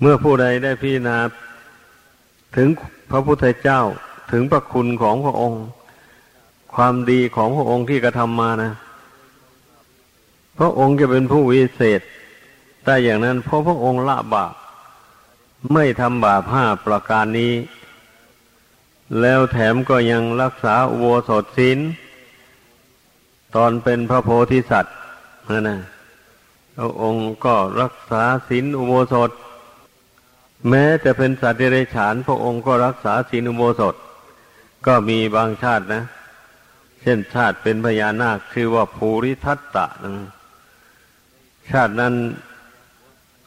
เมื่อผู้ใดได้พิจารณาถึงพระพุทธเจ้าถึงพระคุณของพระองค์ ความดีของพระองค์ที่กระทำมานะ พระองค์จะเป็นผู้วิเศษแต่อย่างนั้นเพราะพระองค์ละบาปไม่ทำบาปห้าประการนี้ แล้วแถมก็ยังรักษาอุโบสถศีลตอนเป็นพระโพธิสัตว์นั่นนะพระองค์ก็รักษาศีลอุโบสถ แม้จะเป็นสัตว์เดรัจฉานพระองค์ก็รักษาศีลอุโบสถ ก็มีบางชาตินะ เช่นชาติเป็นพญานาคชื่อว่าภูริทัตตะนะชาตินั้น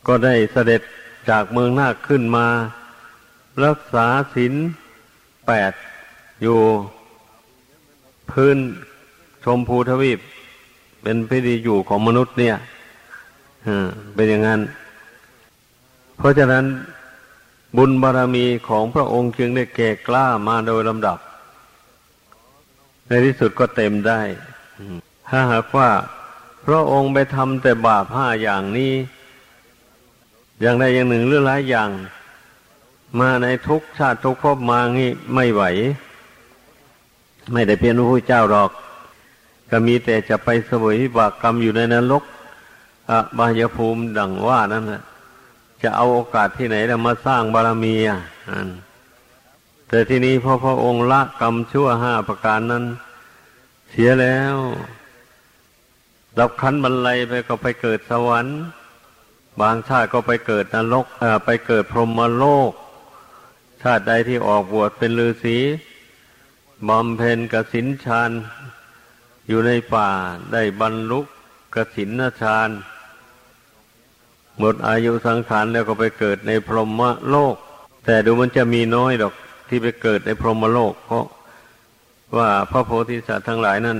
ก็ได้เสด็จจากเมืองนาคขึ้นมา รักษาศีลแปดอยู่พื้นชมพูทวีป เป็นพิธีอยู่ของมนุษย์เนี่ยเป็นอย่างนั้น เพราะฉะนั้น บุญบารรมีของพระองค์จึงได้แก่กล้ามาโดยลำดับ ในที่สุดก็เต็มได้ ถ้าหากว่าพระองค์ไปทำแต่บาปห้าอย่างนี้ อย่างใดอย่างหนึ่งหรือหลายอย่าง มาในทุกชาติทุกภพมางี้ไม่ไหว ไม่ได้เป็นพระพุทธเจ้าหรอก ก็มีแต่จะไปเสวยบากกรรมอยู่ในนรกอบายภูมิดังว่านั่นแหละ จะเอาโอกาสที่ไหนแล้วมาสร้างบารมีอะแต่ที่นี้พอพระองค์ละกรรมชั่วห้าประการนั้น เสียแล้วดับขันบรรลัยไปก็ไปเกิดสวรรค์ บางชาติก็ไปเกิดนรกไปเกิดพรหมโลก ชาติใดที่ออกบวชเป็นฤาษีบำเพ็ญกสินฌานอยู่ในป่าได้บรรลุกสินฌาน หมดอายุสังขารแล้วก็ไปเกิดในพรหมโลก แต่ดูมันจะมีน้อยดอกที่ไปเกิดในพรหมโลก เพราะว่าพระโพธิสัตว์ทั้งหลายนั้น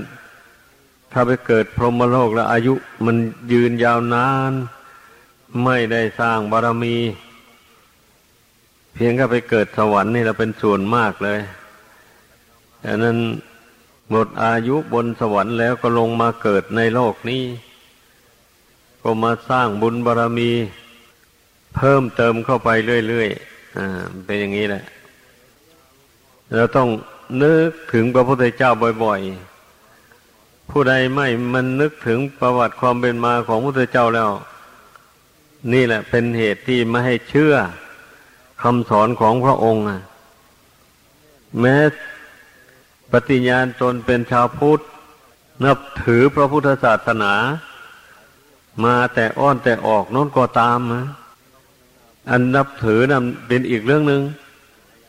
ถ้าไปเกิดพรหมโลกแล้วอายุมันยืนยาวนาน ไม่ได้สร้างบารมี เพียงแค่ไปเกิดสวรรค์นี่เราเป็นส่วนมากเลยดังนั้นหมดอายุบนสวรรค์แล้วก็ลงมาเกิดในโลกนี้ ก็มาสร้างบุญบารรมี เพิ่มเติมเข้าไปเรื่อยๆ อ่า เป็นอย่างนี้แหละ เราต้องนึกถึงพระพุทธเจ้าบ่อยๆ ผู้ใดไม่มันนึกถึงประวัติความเป็นมาของพระพุทธเจ้าแล้ว นี่แหละ เป็นเหตุที่ไม่ให้เชื่อคำสอนของพระองค์แม้ปฏิญญาณตนเป็นชาวพุทธ นับถือพระพุทธศาสนา มาแต่อ้อนแต่ออกน้นก็ตามนะอันนับถือนั่นเป็นอีกเรื่องหนึ่ง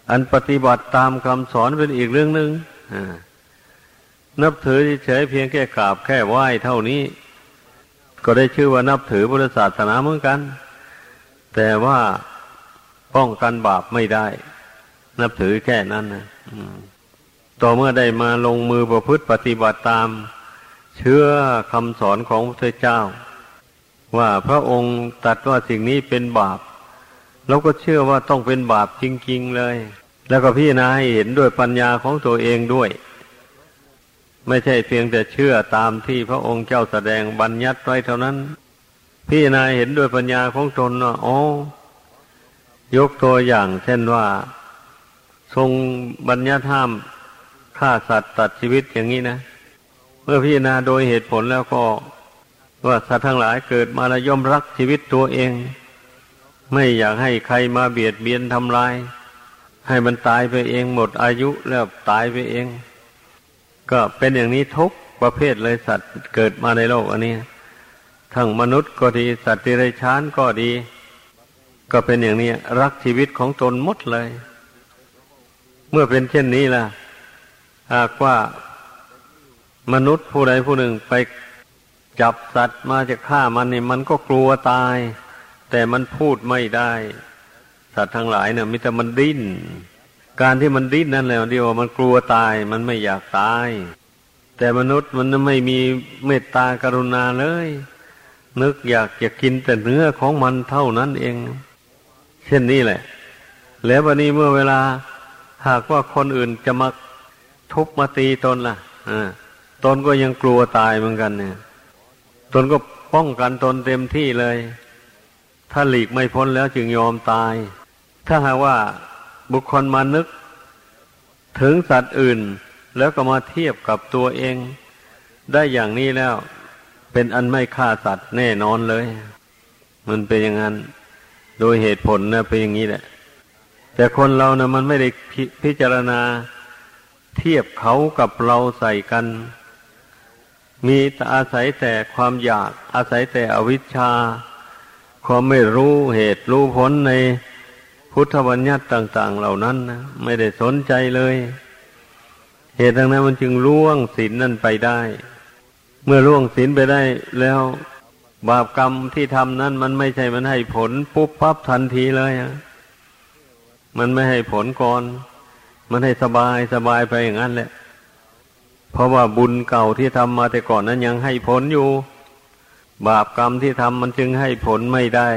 อันปฏิบัติตามคำสอนเป็นอีกเรื่องหนึ่งนับถือเฉยเพียงแค่กราบแค่ไหว้เท่านี้ ก็ได้ชื่อว่านับถือพุทธศาสนาเหมือนกัน แต่ว่าป้องกันบาปไม่ได้ นับถือแค่นั้นนะต่อเมื่อได้มาลงมือประพฤติปฏิบัติตาม เชื่อคำสอนของพระเจ้า ว่าพระองค์ตัดว่าสิ่งนี้เป็นบาปเราก็เชื่อว่าต้องเป็นบาปจริง ๆเลย แล้วก็พี่นาให้เห็นด้วยปัญญาของตัวเองด้วย ไม่ใช่เพียงแต่เชื่อตามที่พระองค์เจ้าแสดงบัญญัติไว้เท่านั้นพี่นายเห็นด้วยปัญญาของตนว่าอ๋อยกตัวอย่างเช่นว่า ทรงบัญญัติห้ามฆ่าสัตว์ตัดชีวิตอย่างนี้นะ เมื่อพี่นาโดยเหตุผลแล้วก็ ว่าสัตว์ทั้งหลายเกิดมาแล้วย่อมรักชีวิตตัวเอง ไม่อยากให้ใครมาเบียดเบียนทำลาย ให้มันตายไปเองหมดอายุแล้วตายไปเอง ก็เป็นอย่างนี้ทุกประเภทเลยสัตว์เกิดมาในโลกอันนี้ ทั้งมนุษย์ก็ดีสัตว์ที่ไรชานก็ดี ก็เป็นอย่างนี้รักชีวิตของตนหมดเลย เมื่อเป็นเช่นนี้ล่ะหากว่ามนุษย์ผู้ใดผู้หนึ่งไป จับสัตว์มาจะฆ่ามันนี่มันก็กลัวตาย แต่มันพูดไม่ได้ สัตว์ทั้งหลายเนี่ยมิแต่มันดิ้น การที่มันดิ้นนั่นแหละเดียวมันกลัวตาย มันไม่อยากตาย แต่มนุษย์มันไม่มีเมตตากรุณาเลย นึกอยากจะกินแต่เนื้อของมันเท่านั้นเอง เช่นนี้แหละ แล้ววันนี้เมื่อเวลาหากว่าคนอื่นจะมาทุบมาตีตนล่ะอ่าตนก็ยังกลัวตายเหมือนกันเนี่ย นก็ป้องกันตนเต็มที่เลย ถ้าหลีกไม่พ้นแล้วจึงยอมตาย ถ้าหากว่าบุคคลมานึก ถึงสัตว์อื่น แล้วก็มาเทียบกับตัวเอง ได้อย่างนี้แล้ว เป็นอันไม่ฆ่าสัตว์แน่นอนเลย มันเป็นอย่างนั้น โดยเหตุผลนะเป็นอย่างนี้แหละ แต่คนเรานะมันไม่ได้พิจารณาเทียบเขากับเราใส่กัน มีอาศัยแต่ความอยาก อาศัยแต่อวิชชา ความไม่รู้เหตุรู้ผลในพุทธบัญญัติต่าง ๆ เหล่านั้นนะไม่ได้สนใจเลย เหตุดังนั้นมันจึงล่วงศีลนั่นไปได้ เมื่อล่วงศีลไปได้แล้วบาปกรรมที่ทำนั้นมันไม่ใช่มันให้ผลปุ๊บปั๊บทันทีเลยอะมันไม่ให้ผลก่อน มันให้สบายสบายไปอย่างนั้นแหละ เพราะว่าบุญเก่าที่ทำมาแต่ก่อนนั้นยังให้ผลอยู่ บาปกรรมที่ทำมันจึงให้ผลไม่ได้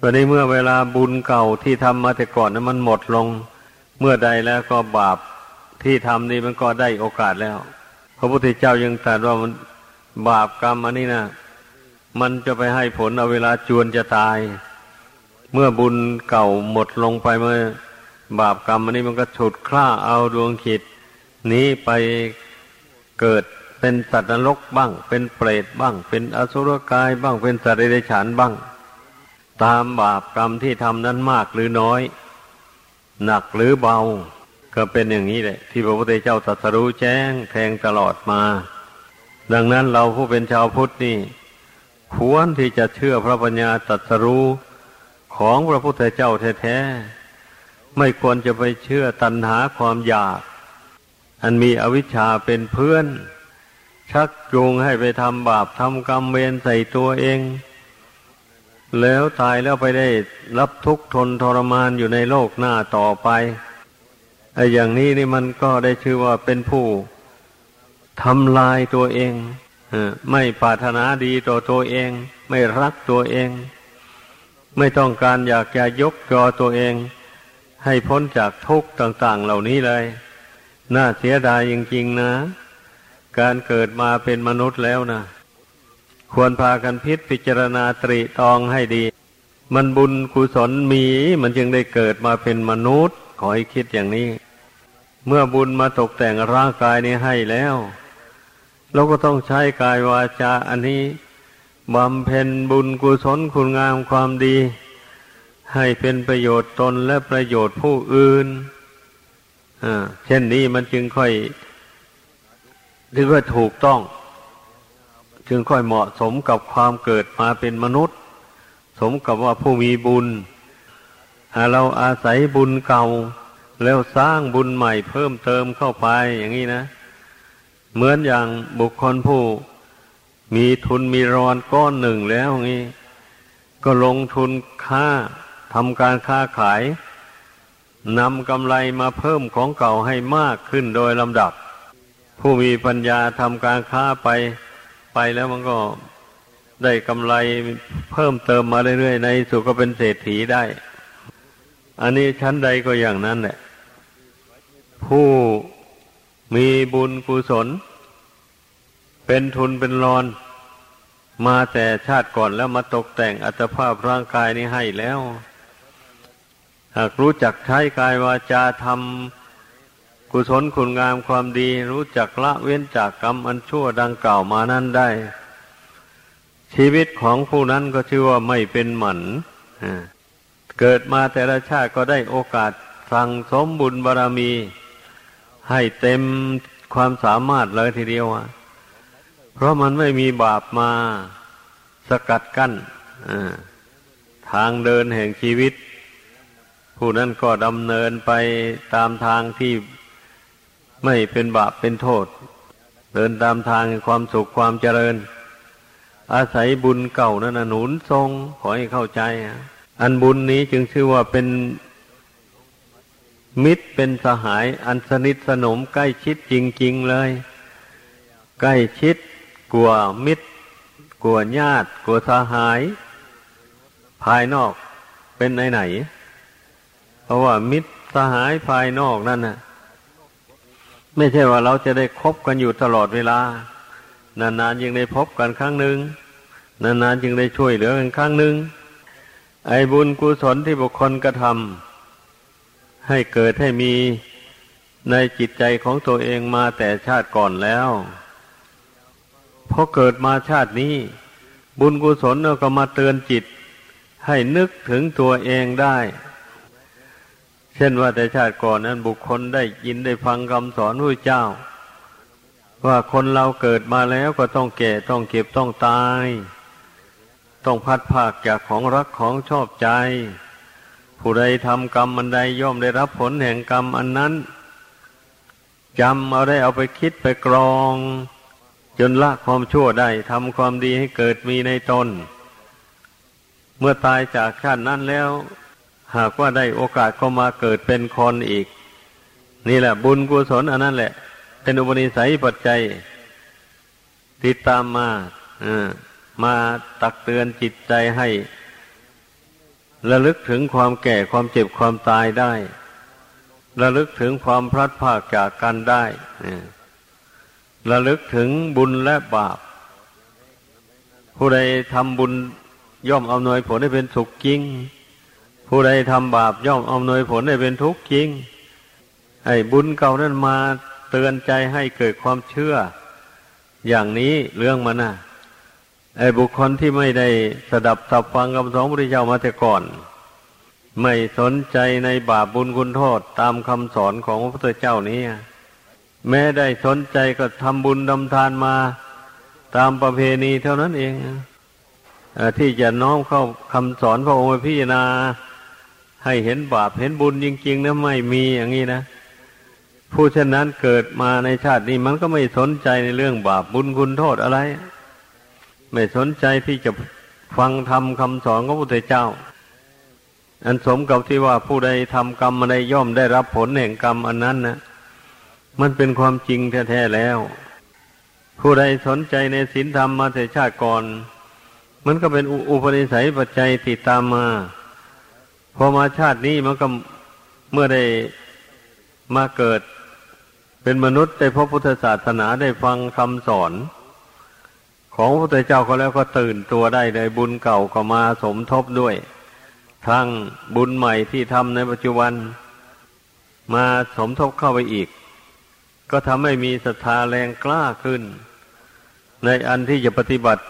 ก็ในเมื่อเวลาบุญเก่าที่ทำมาแต่ก่อนนั้นมันหมดลง เมื่อใดแล้วก็บาปที่ทำนี่มันก็ได้โอกาสแล้ว พระพุทธเจ้ายังตรัสว่ามันบาปกรรมอันนี้นะมันจะไปให้ผลเอาเวลาจวนจะตาย เมื่อบุญเก่าหมดลงไปเมื่อบาปกรรมอันนี้มันก็ฉุดคล้าเอาดวงขิดนี้ไป เกิดเป็นสัตว์นรกบ้าง เป็นเปรตบ้าง เป็นอสุรกายบ้างเป็นสัตว์เดรัจฉานบ้าง ตามบาปกรรมที่ทำนั้นมากหรือน้อย หนักหรือเบา ก็เป็นอย่างนี้แหละ ที่พระพุทธเจ้าตรัสรู้แจ้งแทงตลอดมา ดังนั้นเราผู้เป็นชาวพุทธนี่ควรที่จะเชื่อพระปัญญาตรัสรู้ของพระพุทธเจ้าแท้ๆไม่ควรจะไปเชื่อตัณหาความอยาก อันมีอวิชชาเป็นเพื่อน ชักจูงให้ไปทำบาปทำกรรมเวรใส่ตัวเอง แล้วตายแล้วไปได้รับทุกข์ทนทรมานอยู่ในโลกหน้าต่อไปไอ้อย่างนี้นี่มันก็ได้ชื่อว่าเป็นผู้ทำลายตัวเองไม่ปรารถนาดีต่อตัวเอง ไม่รักตัวเอง ไม่ต้องการอยากจะยกยอตัวเอง ให้พ้นจากทุกข์ต่าง ๆ เหล่านี้เลย น่าเสียดายจริงๆนะ การเกิดมาเป็นมนุษย์แล้วนะควรพากันพิษพิจารณาตรีตองให้ดี มันบุญกุศลมีมันจึงได้เกิดมาเป็นมนุษย์ ขอให้คิดอย่างนี้ เมื่อบุญมาตกแต่งร่างกายนี้ให้แล้วเราก็ต้องใช้กายวาจาอันนี้บำเพ็ญบุญกุศลคุณงามความดี ให้เป็นประโยชน์ตนและประโยชน์ผู้อื่น เช่นนี้มันจึงค่อยถือว่าถูกต้อง จึงค่อยเหมาะสมกับความเกิดมาเป็นมนุษย์ สมกับว่าผู้มีบุญเราอาศัยบุญเก่า แล้วสร้างบุญใหม่เพิ่มเติมเข้าไปอย่างนี้นะ เหมือนอย่างบุคคลผู้มีทุนมีรอนก้อนหนึ่งแล้วงี้ ก็ลงทุนค่าทำการค้าขาย นำกำไรมาเพิ่มของเก่าให้มากขึ้นโดยลำดับ ผู้มีปัญญาทำการค้าไป ไปแล้วมันก็ได้กำไรเพิ่มเติมมาเรื่อยๆในสุดก็เป็นเศรษฐีได้ อันนี้ชั้นใดก็อย่างนั้นแหละผู้มีบุญกุศล เป็นทุนเป็นรอน มาแต่ชาติก่อนแล้วมาตกแต่งอัตภาพร่างกายนี้ให้แล้ว หากรู้จักใช้กายวาจาทำกุศลคุณงามความดี รู้จักละเว้นจากกรรมอันชั่วดังกล่าวมานั้นได้ ชีวิตของผู้นั้นก็ชื่อว่าไม่เป็นหมันเกิดมาแต่ละชาติก็ได้โอกาสสั่งสมบุญบารรมี ให้เต็มความสามารถเลยทีเดียวอะเพราะมันไม่มีบาปมาสกัดกั้นทางเดินแห่งชีวิต ผู้นั้นก็ดำเนินไปตามทางที่ไม่เป็นบาปเป็นโทษ เดินตามทางความสุขความเจริญ อาศัยบุญเก่านั้นหนุนทรงขอให้เข้าใจ อันบุญนี้จึงชื่อว่าเป็นมิตรเป็นสหาย อันสนิทสนมใกล้ชิดจริง ๆ เลย ใกล้ชิดกลัวมิตรกลัวญาติกลัวสหาย ภายนอกเป็นไหนไหน เพราะว่ามิตรสหายภายนอกนั่นน่ะ ไม่ใช่ว่าเราจะได้คบกันอยู่ตลอดเวลา นานๆยังได้พบกันครั้งหนึ่งนานๆจึงได้ช่วยเหลือกันครั้งหนึ่งไอ้บุญกุศลที่บุคคลกระทำให้เกิดให้มีในจิตใจของตัวเองมาแต่ชาติก่อนแล้วพอเกิดมาชาตินี้ บุญกุศลก็มาเตือนจิต ให้นึกถึงตัวเองได้ เช่นว่าแต่ชาติก่อนนั้นบุคคลได้ยินได้ฟังคำสอนพระเจ้า ว่าคนเราเกิดมาแล้วก็ต้องแก่ต้องเก็บต้องตาย ต้องพัดภาคจากของรักของชอบใจ ผู้ใดทำกรรมอันใดย่อมได้รับผลแห่งกรรมอันนั้นจำเอาได้เอาไปคิดไปกรอง จนละความชั่วได้ทำความดีให้เกิดมีในตน เมื่อตายจากชาตินั้นแล้ว หากว่าได้โอกาสก็มาเกิดเป็นคนอีก นี่แหละ บุญกุศลอันนั้นแหละ เป็นอุปนิสัยปัจจัย ติดตามมามาตักเตือนจิตใจให้ระลึกถึงความแก่ความเจ็บความตายได้ ระลึกถึงความพลัดพรากจากกันได้ระลึกถึงบุญและบาป ผู้ใดทำบุญย่อมอำนวยผลให้เป็นสุขจริง ผู้ใดทำบาปย่อมอำนวยผลให้เป็นทุกข์จริง ไอ้บุญเก่านั้นมาเตือนใจให้เกิดความเชื่อ อย่างนี้เรื่องมันนะไอ้บุคคลที่ไม่ได้สดับสับฟังคำสอนพระพุทธเจ้ามาแต่ก่อน ไม่สนใจในบาปบุญคุณโทษตามคำสอนของพระพุทธเจ้านี้ แม้ได้สนใจก็ทำบุญทำทานมาตามประเพณีเท่านั้นเองที่จะน้อมเข้าคำสอนพระองค์พิจารณา ให้เห็นบาปเห็นบุญจริงๆนะไม่มีอย่างนี้นะผู้เช่นนั้นเกิดมาในชาตินี้มันก็ไม่สนใจในเรื่องบาปบุญคุณโทษอะไร ไม่สนใจที่จะฟังทำคำสอนของพระพุทธเจ้า อันสมกับที่ว่าผู้ใดทำกรรมอะไรย่อมได้รับผลแห่งกรรมอันนั้นนะมันเป็นความจริงแท้ๆแล้ว ผู้ใดสนใจในศีลธรรมมาแต่ชาติก่อน มันก็เป็นอุปนิสัยปัจจัยติดตามมา พอมาชาตินี้มันก็เมื่อได้มาเกิด เป็นมนุษย์ได้พบพุทธศาสนาได้ฟังคำสอน ของพระพุทธเจ้าก็แล้วก็ตื่นตัวได้เลยบุญเก่าก็มาสมทบด้วย ทั้งบุญใหม่ที่ทำในปัจจุบัน มาสมทบเข้าไปอีก ก็ทำให้มีศรัทธาแรงกล้าขึ้น ในอันที่จะปฏิบัติ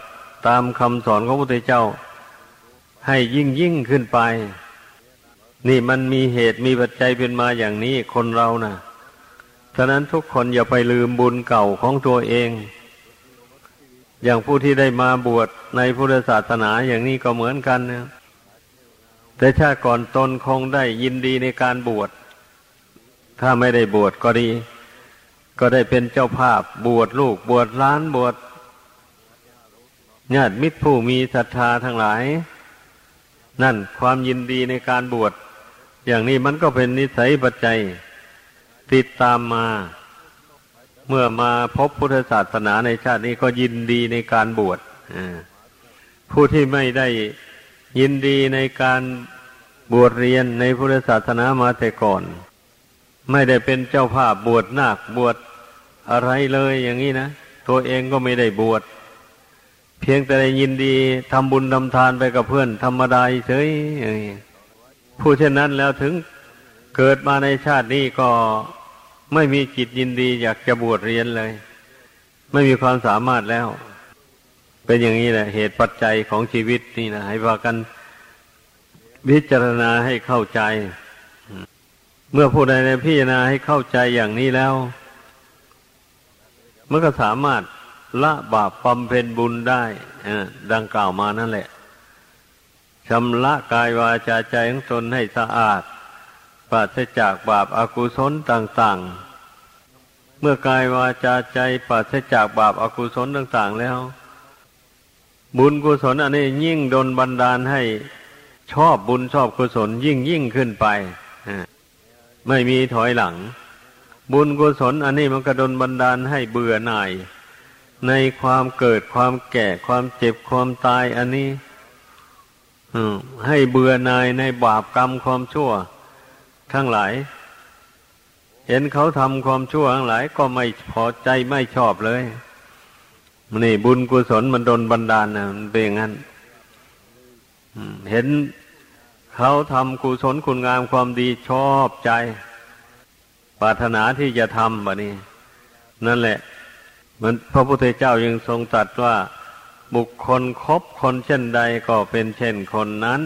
ตามคำสอนของพระพุทธเจ้า ให้ยิ่งยิ่งขึ้นไป นี่มันมีเหตุมีปัจจัยเป็นมาอย่างนี้คนเรานะ่ะฉะนั้นทุกคนอย่าไปลืมบุญเก่าของตัวเอง อย่างผู้ที่ได้มาบวชในพุทธศาสนาอย่างนี้ก็เหมือนกันนะแต่ชาติก่อนตนคงได้ยินดีในการบวช ถ้าไม่ได้บวชก็ดี ก็ได้เป็นเจ้าภาพบวชลูกบวชล้านบวชญาติมิตรผู้มีศรัทธาทั้งหลาย นั่นความยินดีในการบวช อย่างนี้มันก็เป็นนิสัยปัจจัย ติดตามมา เมื่อมาพบพุทธศาสนาในชาตินี้ก็ยินดีในการบวชผู้ที่ไม่ได้ยินดีในการบวชเรียนในพุทธศาสนามาแต่ก่อน ไม่ได้เป็นเจ้าภาพบวชนาคบวชอะไรเลยอย่างนี้นะตัวเองก็ไม่ได้บวชเพียงแต่ได้ยินดีทำบุญทำทานไปกับเพื่อนธรรมดาเฉย ผู้เช่นนั้นแล้วถึงเกิดมาในชาตินี้ก็ไม่มีจิตยินดีอยากจะบวชเรียนเลย ไม่มีความสามารถแล้ว เป็นอย่างนี้แหละ เหตุปัจจัยของชีวิตนี่นะให้พากันพิจารณาให้เข้าใจ เมื่อผู้ใดในพิจารณาให้เข้าใจอย่างนี้แล้วมันก็สามารถละบาปบำเพ็ญบุญได้ดังกล่าวมานั่นแหละ ชำระกายวาจาใจของตนให้สะอาดปราศจากบาปอากุศลต่างๆ เมื่อกายวาจาใจปราศจากบาปอากุศลต่างๆแล้ว บุญกุศลอันนี้ยิ่งดนบันดาลให้ชอบบุญชอบกุศลยิ่งยิ่งขึ้นไปไม่มีถอยหลัง บุญกุศลอันนี้มันกระดนบันดาลให้เบื่อหน่าย ในความเกิดความแก่ความเจ็บความตายอันนี้ ให้เบื่อหน่ายในบาปกรรมความชั่ว ทั้งหลาย เห็นเขาทำความชั่วทั้งหลาย ก็ไม่พอใจไม่ชอบเลยนี่บุญกุศลมันดนบันดาลนะมันเป็นอย่างนั้นเห็นเขาทำกุศลคุณงามความดีชอบใจ ปรารถนาที่จะทำแบบนี้ นั่นแหละ มันพระพุทธเจ้ายังทรงตรัสว่า บุคคลคบคนเช่นใดก็เป็นเช่นคนนั้น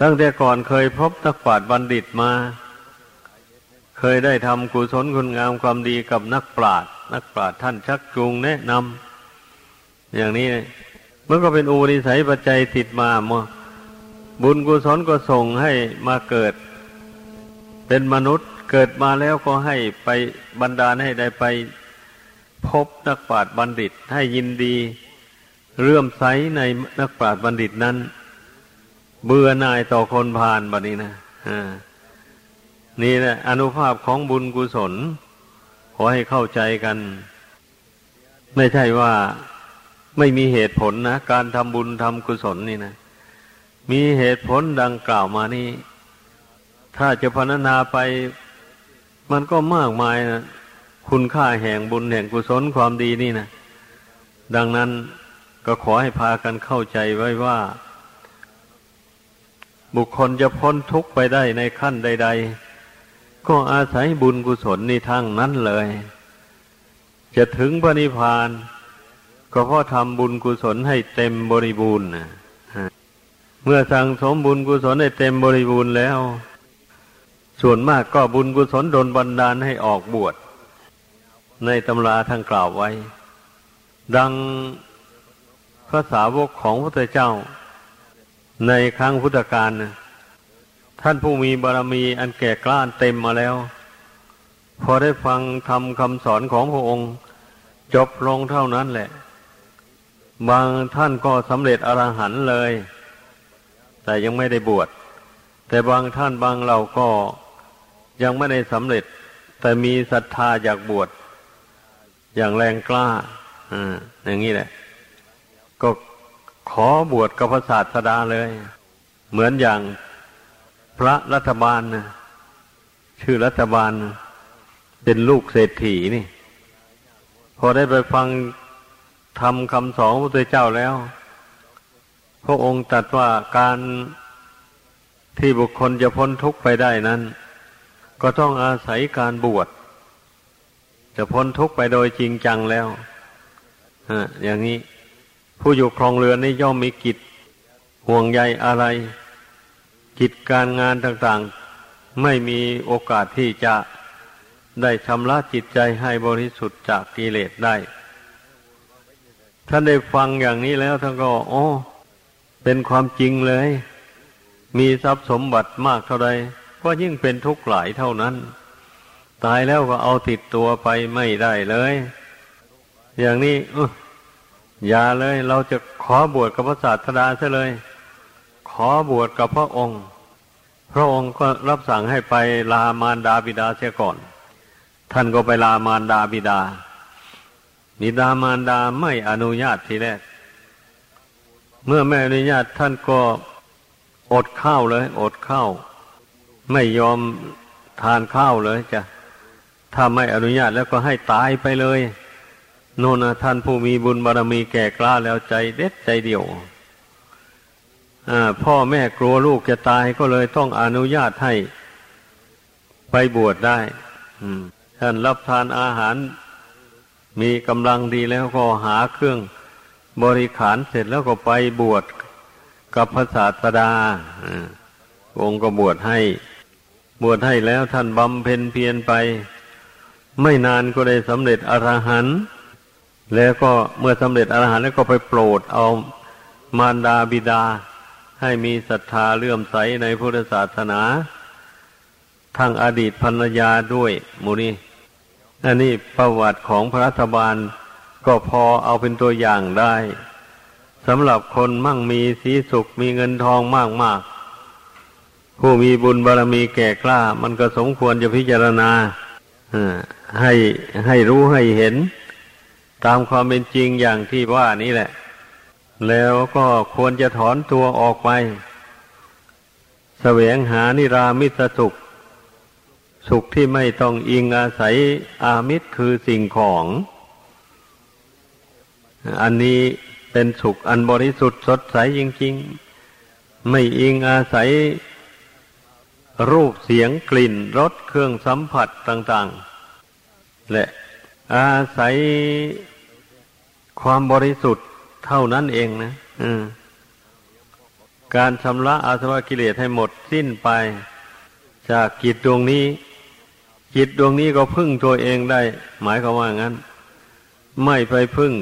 ตั้งแต่ก่อนเคยพบนักปราชญ์บัณฑิตมา เคยได้ทำกุศลคุณงามความดีกับนักปราชญ์นักปราชญ์ท่านชักจูงแนะนำอย่างนี้มันก็เป็นอุปนิสัยปัจจัยติดมาเมื่อบุญกุศลก็ส่งให้มาเกิด เป็นมนุษย์เกิดมาแล้วก็ให้ไปบรรดาให้ได้ไป พบนักปราชญ์บัณฑิตให้ยินดี เรื่มใสในนักปราชญ์บัณฑิตนั้น เบื่อหน่ายต่อคนพาลบัดนี้นะนี่แหละอนุภาพของบุญกุศล ขอให้เข้าใจกัน ไม่ใช่ว่าไม่มีเหตุผลนะ การทำบุญทำกุศลนี่นะ มีเหตุผลดังกล่าวมานี่ ถ้าจะพรรณนาไป มันก็มากมายนะ คุณค่าแห่งบุญแห่งกุศลความดีนี่นะดังนั้นก็ขอให้พากันเข้าใจไว้ว่า บุคคลจะพ้นทุกข์ไปได้ในขั้นใด ๆ ก็อาศัยบุญกุศลนี่ทั้งนั้นเลย จะถึงพระนิพพาน ก็เพราะทำบุญกุศลให้เต็มบริบูรณ์เมื่อสั่งสมบุญกุศลให้เต็มบริบูรณ์แล้ว ส่วนมากก็บุญกุศลดลบันดาลให้ออกบวช ในตำราทั้งกล่าวไว้ ดังพระสาวกของพระพุทธเจ้า ในครั้งพุทธกาลท่านผู้มีบารมีอันแก่กล้าเต็มมาแล้ว พอได้ฟังทำคำสอนของพระองค์ จบลงเท่านั้นแหละ บางท่านก็สำเร็จอรหันต์เลย แต่ยังไม่ได้บวชแต่บางท่านบางเราก็ยังไม่ได้สำเร็จ แต่มีศรัทธาอยากบวช อย่างแรงกล้าออย่างนี้แหละ ก็ขอบวชกับพระศาสดาเลย เหมือนอย่างพระรัฐบาลนะชื่อรัฐบาลเป็นลูกเศรษฐีนี่ พอได้ไปฟังทำคำสอนพระพุทธเจ้าแล้ว พระองค์ตรัสว่าการที่บุคคลจะพ้นทุกข์ไปได้นั้น ก็ต้องอาศัยการบวช จะพ้นทุกข์ไปโดยจริงจังแล้วอย่างนี้ผู้อยู่ครองเรือนนี่ย่อมมีกิจห่วงใยอะไร กิจการงานต่างๆ ไม่มีโอกาสที่จะได้ชำระจิตใจให้บริสุทธิ์จากกิเลสได้ ท่านได้ฟังอย่างนี้แล้วท่านก็โอ้เป็นความจริงเลย มีทรัพย์สมบัติมากเท่าใดก็ยิ่งเป็นทุกข์หลายเท่านั้น ตายแล้วก็เอาติดตัวไปไม่ได้เลย อย่างนี้อย่าเลย เราจะขอบวชกับพระศาสดาซะเลย ขอบวชกับพระองค์ พระองค์ก็รับสั่งให้ไปลามารดาบิดาเสียก่อน ท่านก็ไปลามารดาบิดา บิดามารดาไม่อนุญาตทีแรก เมื่อไม่อนุญาตท่านก็อดข้าวเลย อดข้าว ไม่ยอมทานข้าวเลยจ้ะ ถ้าไม่อนุญาตแล้วก็ให้ตายไปเลย โน่นท่านผู้มีบุญบารรมีแก่กล้าแล้วใจเด็ดใจเดียวพ่อแม่กลัวลูกจะตายก็เลยต้องอนุญาตให้ไปบวชได้ท่านรับทานอาหาร มีกำลังดีแล้วก็หาเครื่องบริขารเสร็จแล้วก็ไปบวชกับพระศาสดาองค์ก็บวชให้ บวชให้แล้วท่านบำเพ็ญเพียรไป ไม่นานก็ได้สำเร็จอรหันต์แล้วก็เมื่อสำเร็จอรหันต์แล้วก็ไปโปรดเอามารดาบิดา ให้มีศรัทธาเลื่อมใสในพุทธศาสนาทางอดีตภรรยาด้วยมูนี่อันนี้ประวัติของพระรัฐบาลก็พอเอาเป็นตัวอย่างได้สำหรับคนมั่งมีสีสุขมีเงินทองมากมากผู้มีบุญบารรมีแก่กล้า มันก็สมควรจะพิจารณา ให้ให้รู้ให้เห็น ตามความเป็นจริงอย่างที่ว่านี้แหละ แล้วก็ควรจะถอนตัวออกไปแสวงหานิรามิตสุข สุขที่ไม่ต้องอิงอาศัยอามิตรคือสิ่งของ อันนี้เป็นสุขอันบริสุทธิ์สดใสจริง ๆ ไม่อิงอาศัย รูปเสียงกลิ่นรสเครื่องสัมผัสต่าง ๆ และอาศัยความบริสุทธิ์เท่านั้นเองนะการชำระอาสวะกิเลสให้หมดสิ้นไป จากจิตดวงนี้ จิตดวงนี้ก็พึ่งตัวเองได้ หมายความว่างั้น ไม่ไปพึ่ง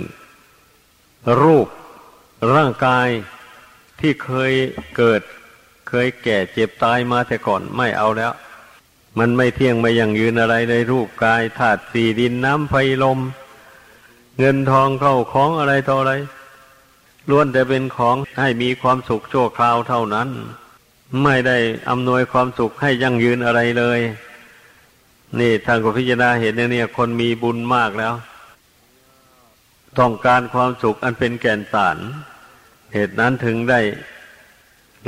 รูปร่างกายที่เคยเกิด ยแก่เจ็บตายมาแต่ก่อนไม่เอาแล้ว มันไม่เที่ยงไม่ยั่งยืนอะไรในรูปกายธาตุสี่ดินน้ำไฟลม เงินทองเข้าของอะไรต่ออะไรล้วนแต่เป็นของให้มีความสุขชั่วคราวเท่านั้น ไม่ได้อำนวยความสุขให้ยั่งยืนอะไรเลย นี่ทางกพิจารณาเห็นเนี่ย คนมีบุญมากแล้ว ต้องการความสุขอันเป็นแก่นสาร เหตุนั้นถึงได้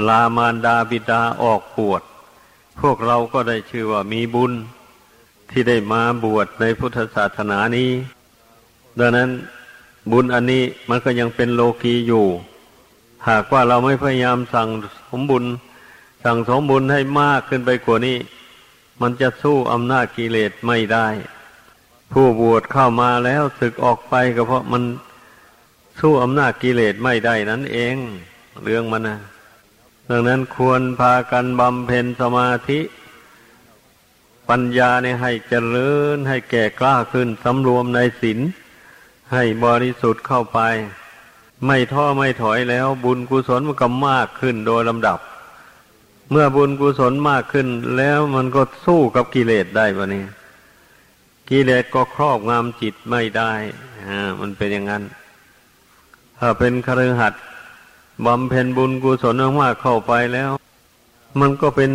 ลามานดาบิดาออกปวดพวกเราก็ได้ชื่อว่ามีบุญที่ได้มาบวชในพุทธศาสนานี้ ดังนั้นบุญอันนี้มันก็ยังเป็นโลกีอยู่ หากว่าเราไม่พยายามสั่งสมบุญ สั่งสมบุญให้มากขึ้นไปกว่านี้ มันจะสู้อำนาจกิเลสไม่ได้ ผู้บวชเข้ามาแล้วศึกออกไปก็เพราะมันสู้อำนาจกิเลสไม่ได้นั่นเอง เรื่องมันนะ ดังนั้นควรพากันบำเพ็ญสมาธิ ปัญญาเนี่ยให้เจริญให้แก่กล้าขึ้นสำรวมในศีลให้บริสุทธิ์เข้าไป ไม่ท้อไม่ถอยแล้ว บุญกุศลมันก็มากขึ้นโดยลำดับ เมื่อบุญกุศลมากขึ้น แล้วมันก็สู้กับกิเลสได้ปะนี่กิเลสก็ครอบงำจิตไม่ได้อ่ามันเป็นอย่างนั้น ถ้าเป็นคฤหัสถ์ บำเพ็ญบุญกุศลมากเข้าไปแล้ว มันก็เป็น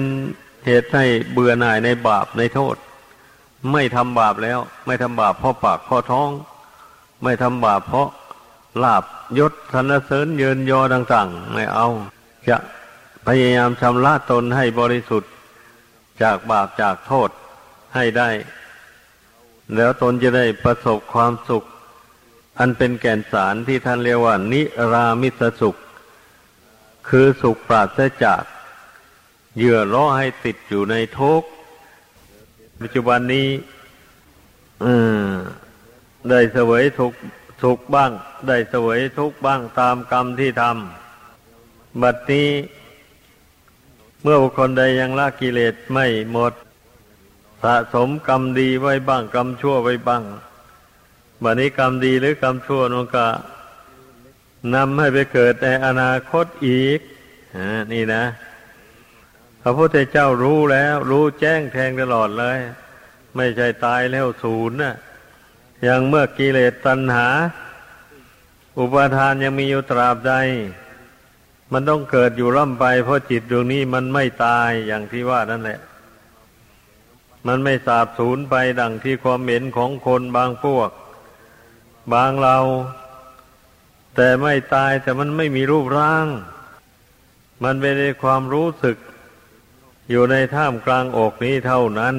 เหตุให้เบื่อหน่ายในบาปในโทษ ไม่ทำบาปแล้ว ไม่ทำบาปเพราะปากเพราะท้อง ไม่ทำบาปเพราะลาบยศสรรเสริญเยินยอต่างๆ ไม่เอา จะพยายามชำระตนให้บริสุทธิ์ จากบาปจากโทษให้ได้ แล้วตนจะได้ประสบความสุข อันเป็นแก่นสารที่ท่านเรียกว่า นิรามิสสุข คือสุขปราศจากเหยื่อล้อให้ติดอยู่ในทุกปัจจุบันนี้ได้เสวยทุกสุขบ้าง ได้เสวยทุกบ้างตามกรรมที่ทำบัดนี้ เมื่อบุคคลใดยังละกิเลสไม่หมด สะสมกรรมดีไว้บ้างกรรมชั่วไว้บ้างบัดนี้กรรมดีหรือกรรมชั่วนั่นก็ นำให้ไปเกิดในอนาคตอีกอนี่นะ พระพุทธเจ้ารู้แล้ว รู้แจ้งแทงตลอดเลย ไม่ใช่ตายแล้วศูนย์นะอย่างเมื่อกิเลสตัณหา อุปาทานยังมีอยู่ตราบใด มันต้องเกิดอยู่ร่ำไป เพราะจิตดวงนี้มันไม่ตายอย่างที่ว่านั่นแหละ มันไม่สาบสูญไปดังที่ความเห็นของคนบางพวก บางเรา แต่ไม่ตายแต่มันไม่มีรูปร่าง มันเป็นในความรู้สึกอยู่ในท่ามกลางอกนี้เท่านั้น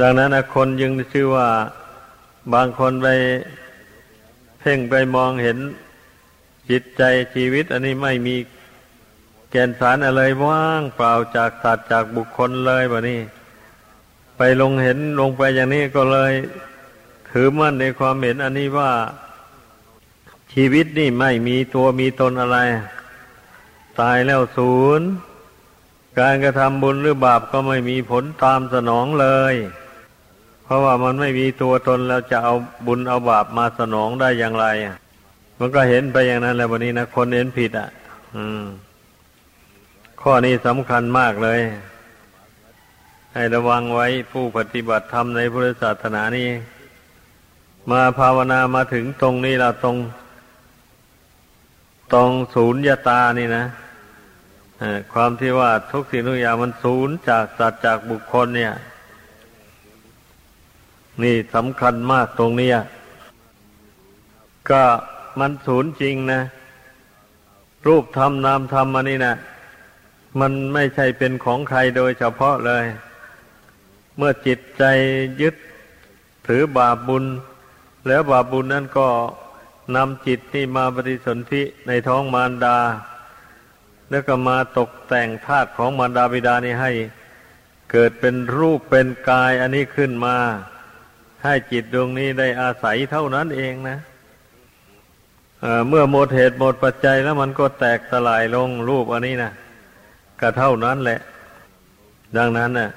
ดังนั้นคนยึงชื่อว่าบางคนไปเพ่งไปมองเห็นจิตใจชีวิต อันนี้ไม่มีแกนสารอะไรว่างเปล่าจากสัตว์จากบุคคลเลยแบบนี้ ไปลงเห็นลงไปอย่างนี้ก็เลย ถือมั่นในความเห็นอันนี้ว่า ชีวิตนี่ไม่มีตัวมีตนอะไร ตายแล้วศูนย์การกระทำบุญหรือบาปก็ไม่มีผลตามสนองเลย เพราะว่ามันไม่มีตัวตนแล้วจะเอาบุญเอาบาปมาสนองได้อย่างไร มันก็เห็นไปอย่างนั้นแล้ววันนี้นะคนเห็นผิดอะ อืม ข้อนี้สำคัญมากเลย ให้ระวังไว้ผู้ปฏิบัติธรรมในพุทธศาสนานี้ มาภาวนามาถึงตรงนี้เราตรง ตรงศูนย์ยตานี่นะความที่ว่าทุกสิ่งทุกอย่างมันศูนย์จากสัตว์จากบุคคลเนี่ย นี่สำคัญมากตรงนี้ก็มันศูนย์จริงนะ รูปธรรมนามธรรมอันนี้นะมันไม่ใช่เป็นของใครโดยเฉพาะเลย เมื่อจิตใจยึดถือบาปบุญ แล้วบาปบุญนั้นก็ นำจิตนี่มาปฏิสนธิในท้องมารดา แล้วก็มาตกแต่งธาตุของมารดาบิดานี่ให้ เกิดเป็นรูปเป็นกายอันนี้ขึ้นมา ให้จิตดวงนี้ได้อาศัยเท่านั้นเองนะเเมื่อหมดเหตุหมดปัจจัยแล้วมันก็แตกสลายลงรูปอันนี้นะก็เท่านั้นแหละ ดังนั้นนะ่ะ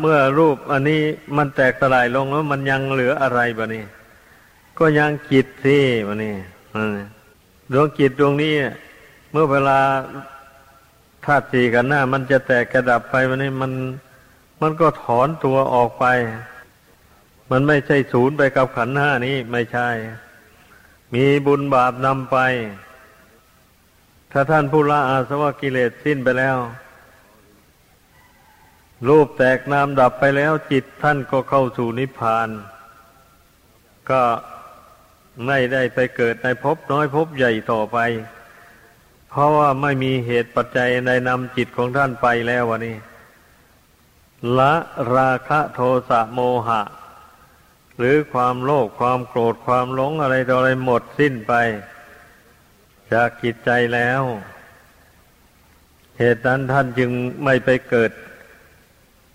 เมื่อรูปอันนี้มันแตกสลายลงแล้วมันยังเหลืออะไรบะนี่ ก็ยังจิตสิบะนี่ดวงจิตดวงนี้ เมื่อเวลาธาตุสี่กันหน้า มันจะแตกกระดับไปวันนี้มันมันก็ถอนตัวออกไปมมันไม่ใช่ศูนย์ไปกับขันห้านี้ไม่ใช่ มีบุญบาปนำไป ถ้าท่านผู้ละอาสวะกิเลสสิ้นไปแล้ว รูปแตกนามดับไปแล้วจิตท่านก็เข้าสู่นิพพาน ก็ ไม่ได้ไปเกิดในภพน้อยภพใหญ่ต่อไป เพราะว่าไม่มีเหตุปัจจัยในนำจิตของท่านไปแล้ววะนี่ละราคะโทสะโมหะ หรือความโลภความโกรธความหลงอะไรต่ออะไรหมดสิ้นไป จากจิตใจแล้ว เหตุนั้นท่านจึงไม่ไปเกิด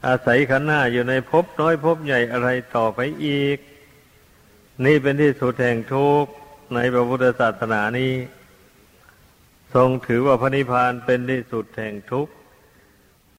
อาศัยขันหน้าอยู่ในภพน้อยภพใหญ่อะไรต่อไปอีก นี่เป็นที่สุดแห่งทุกข์ในพระพุทธศาสนานี้ ทรงถือว่าพระนิพพานเป็นที่สุดแห่งทุกข์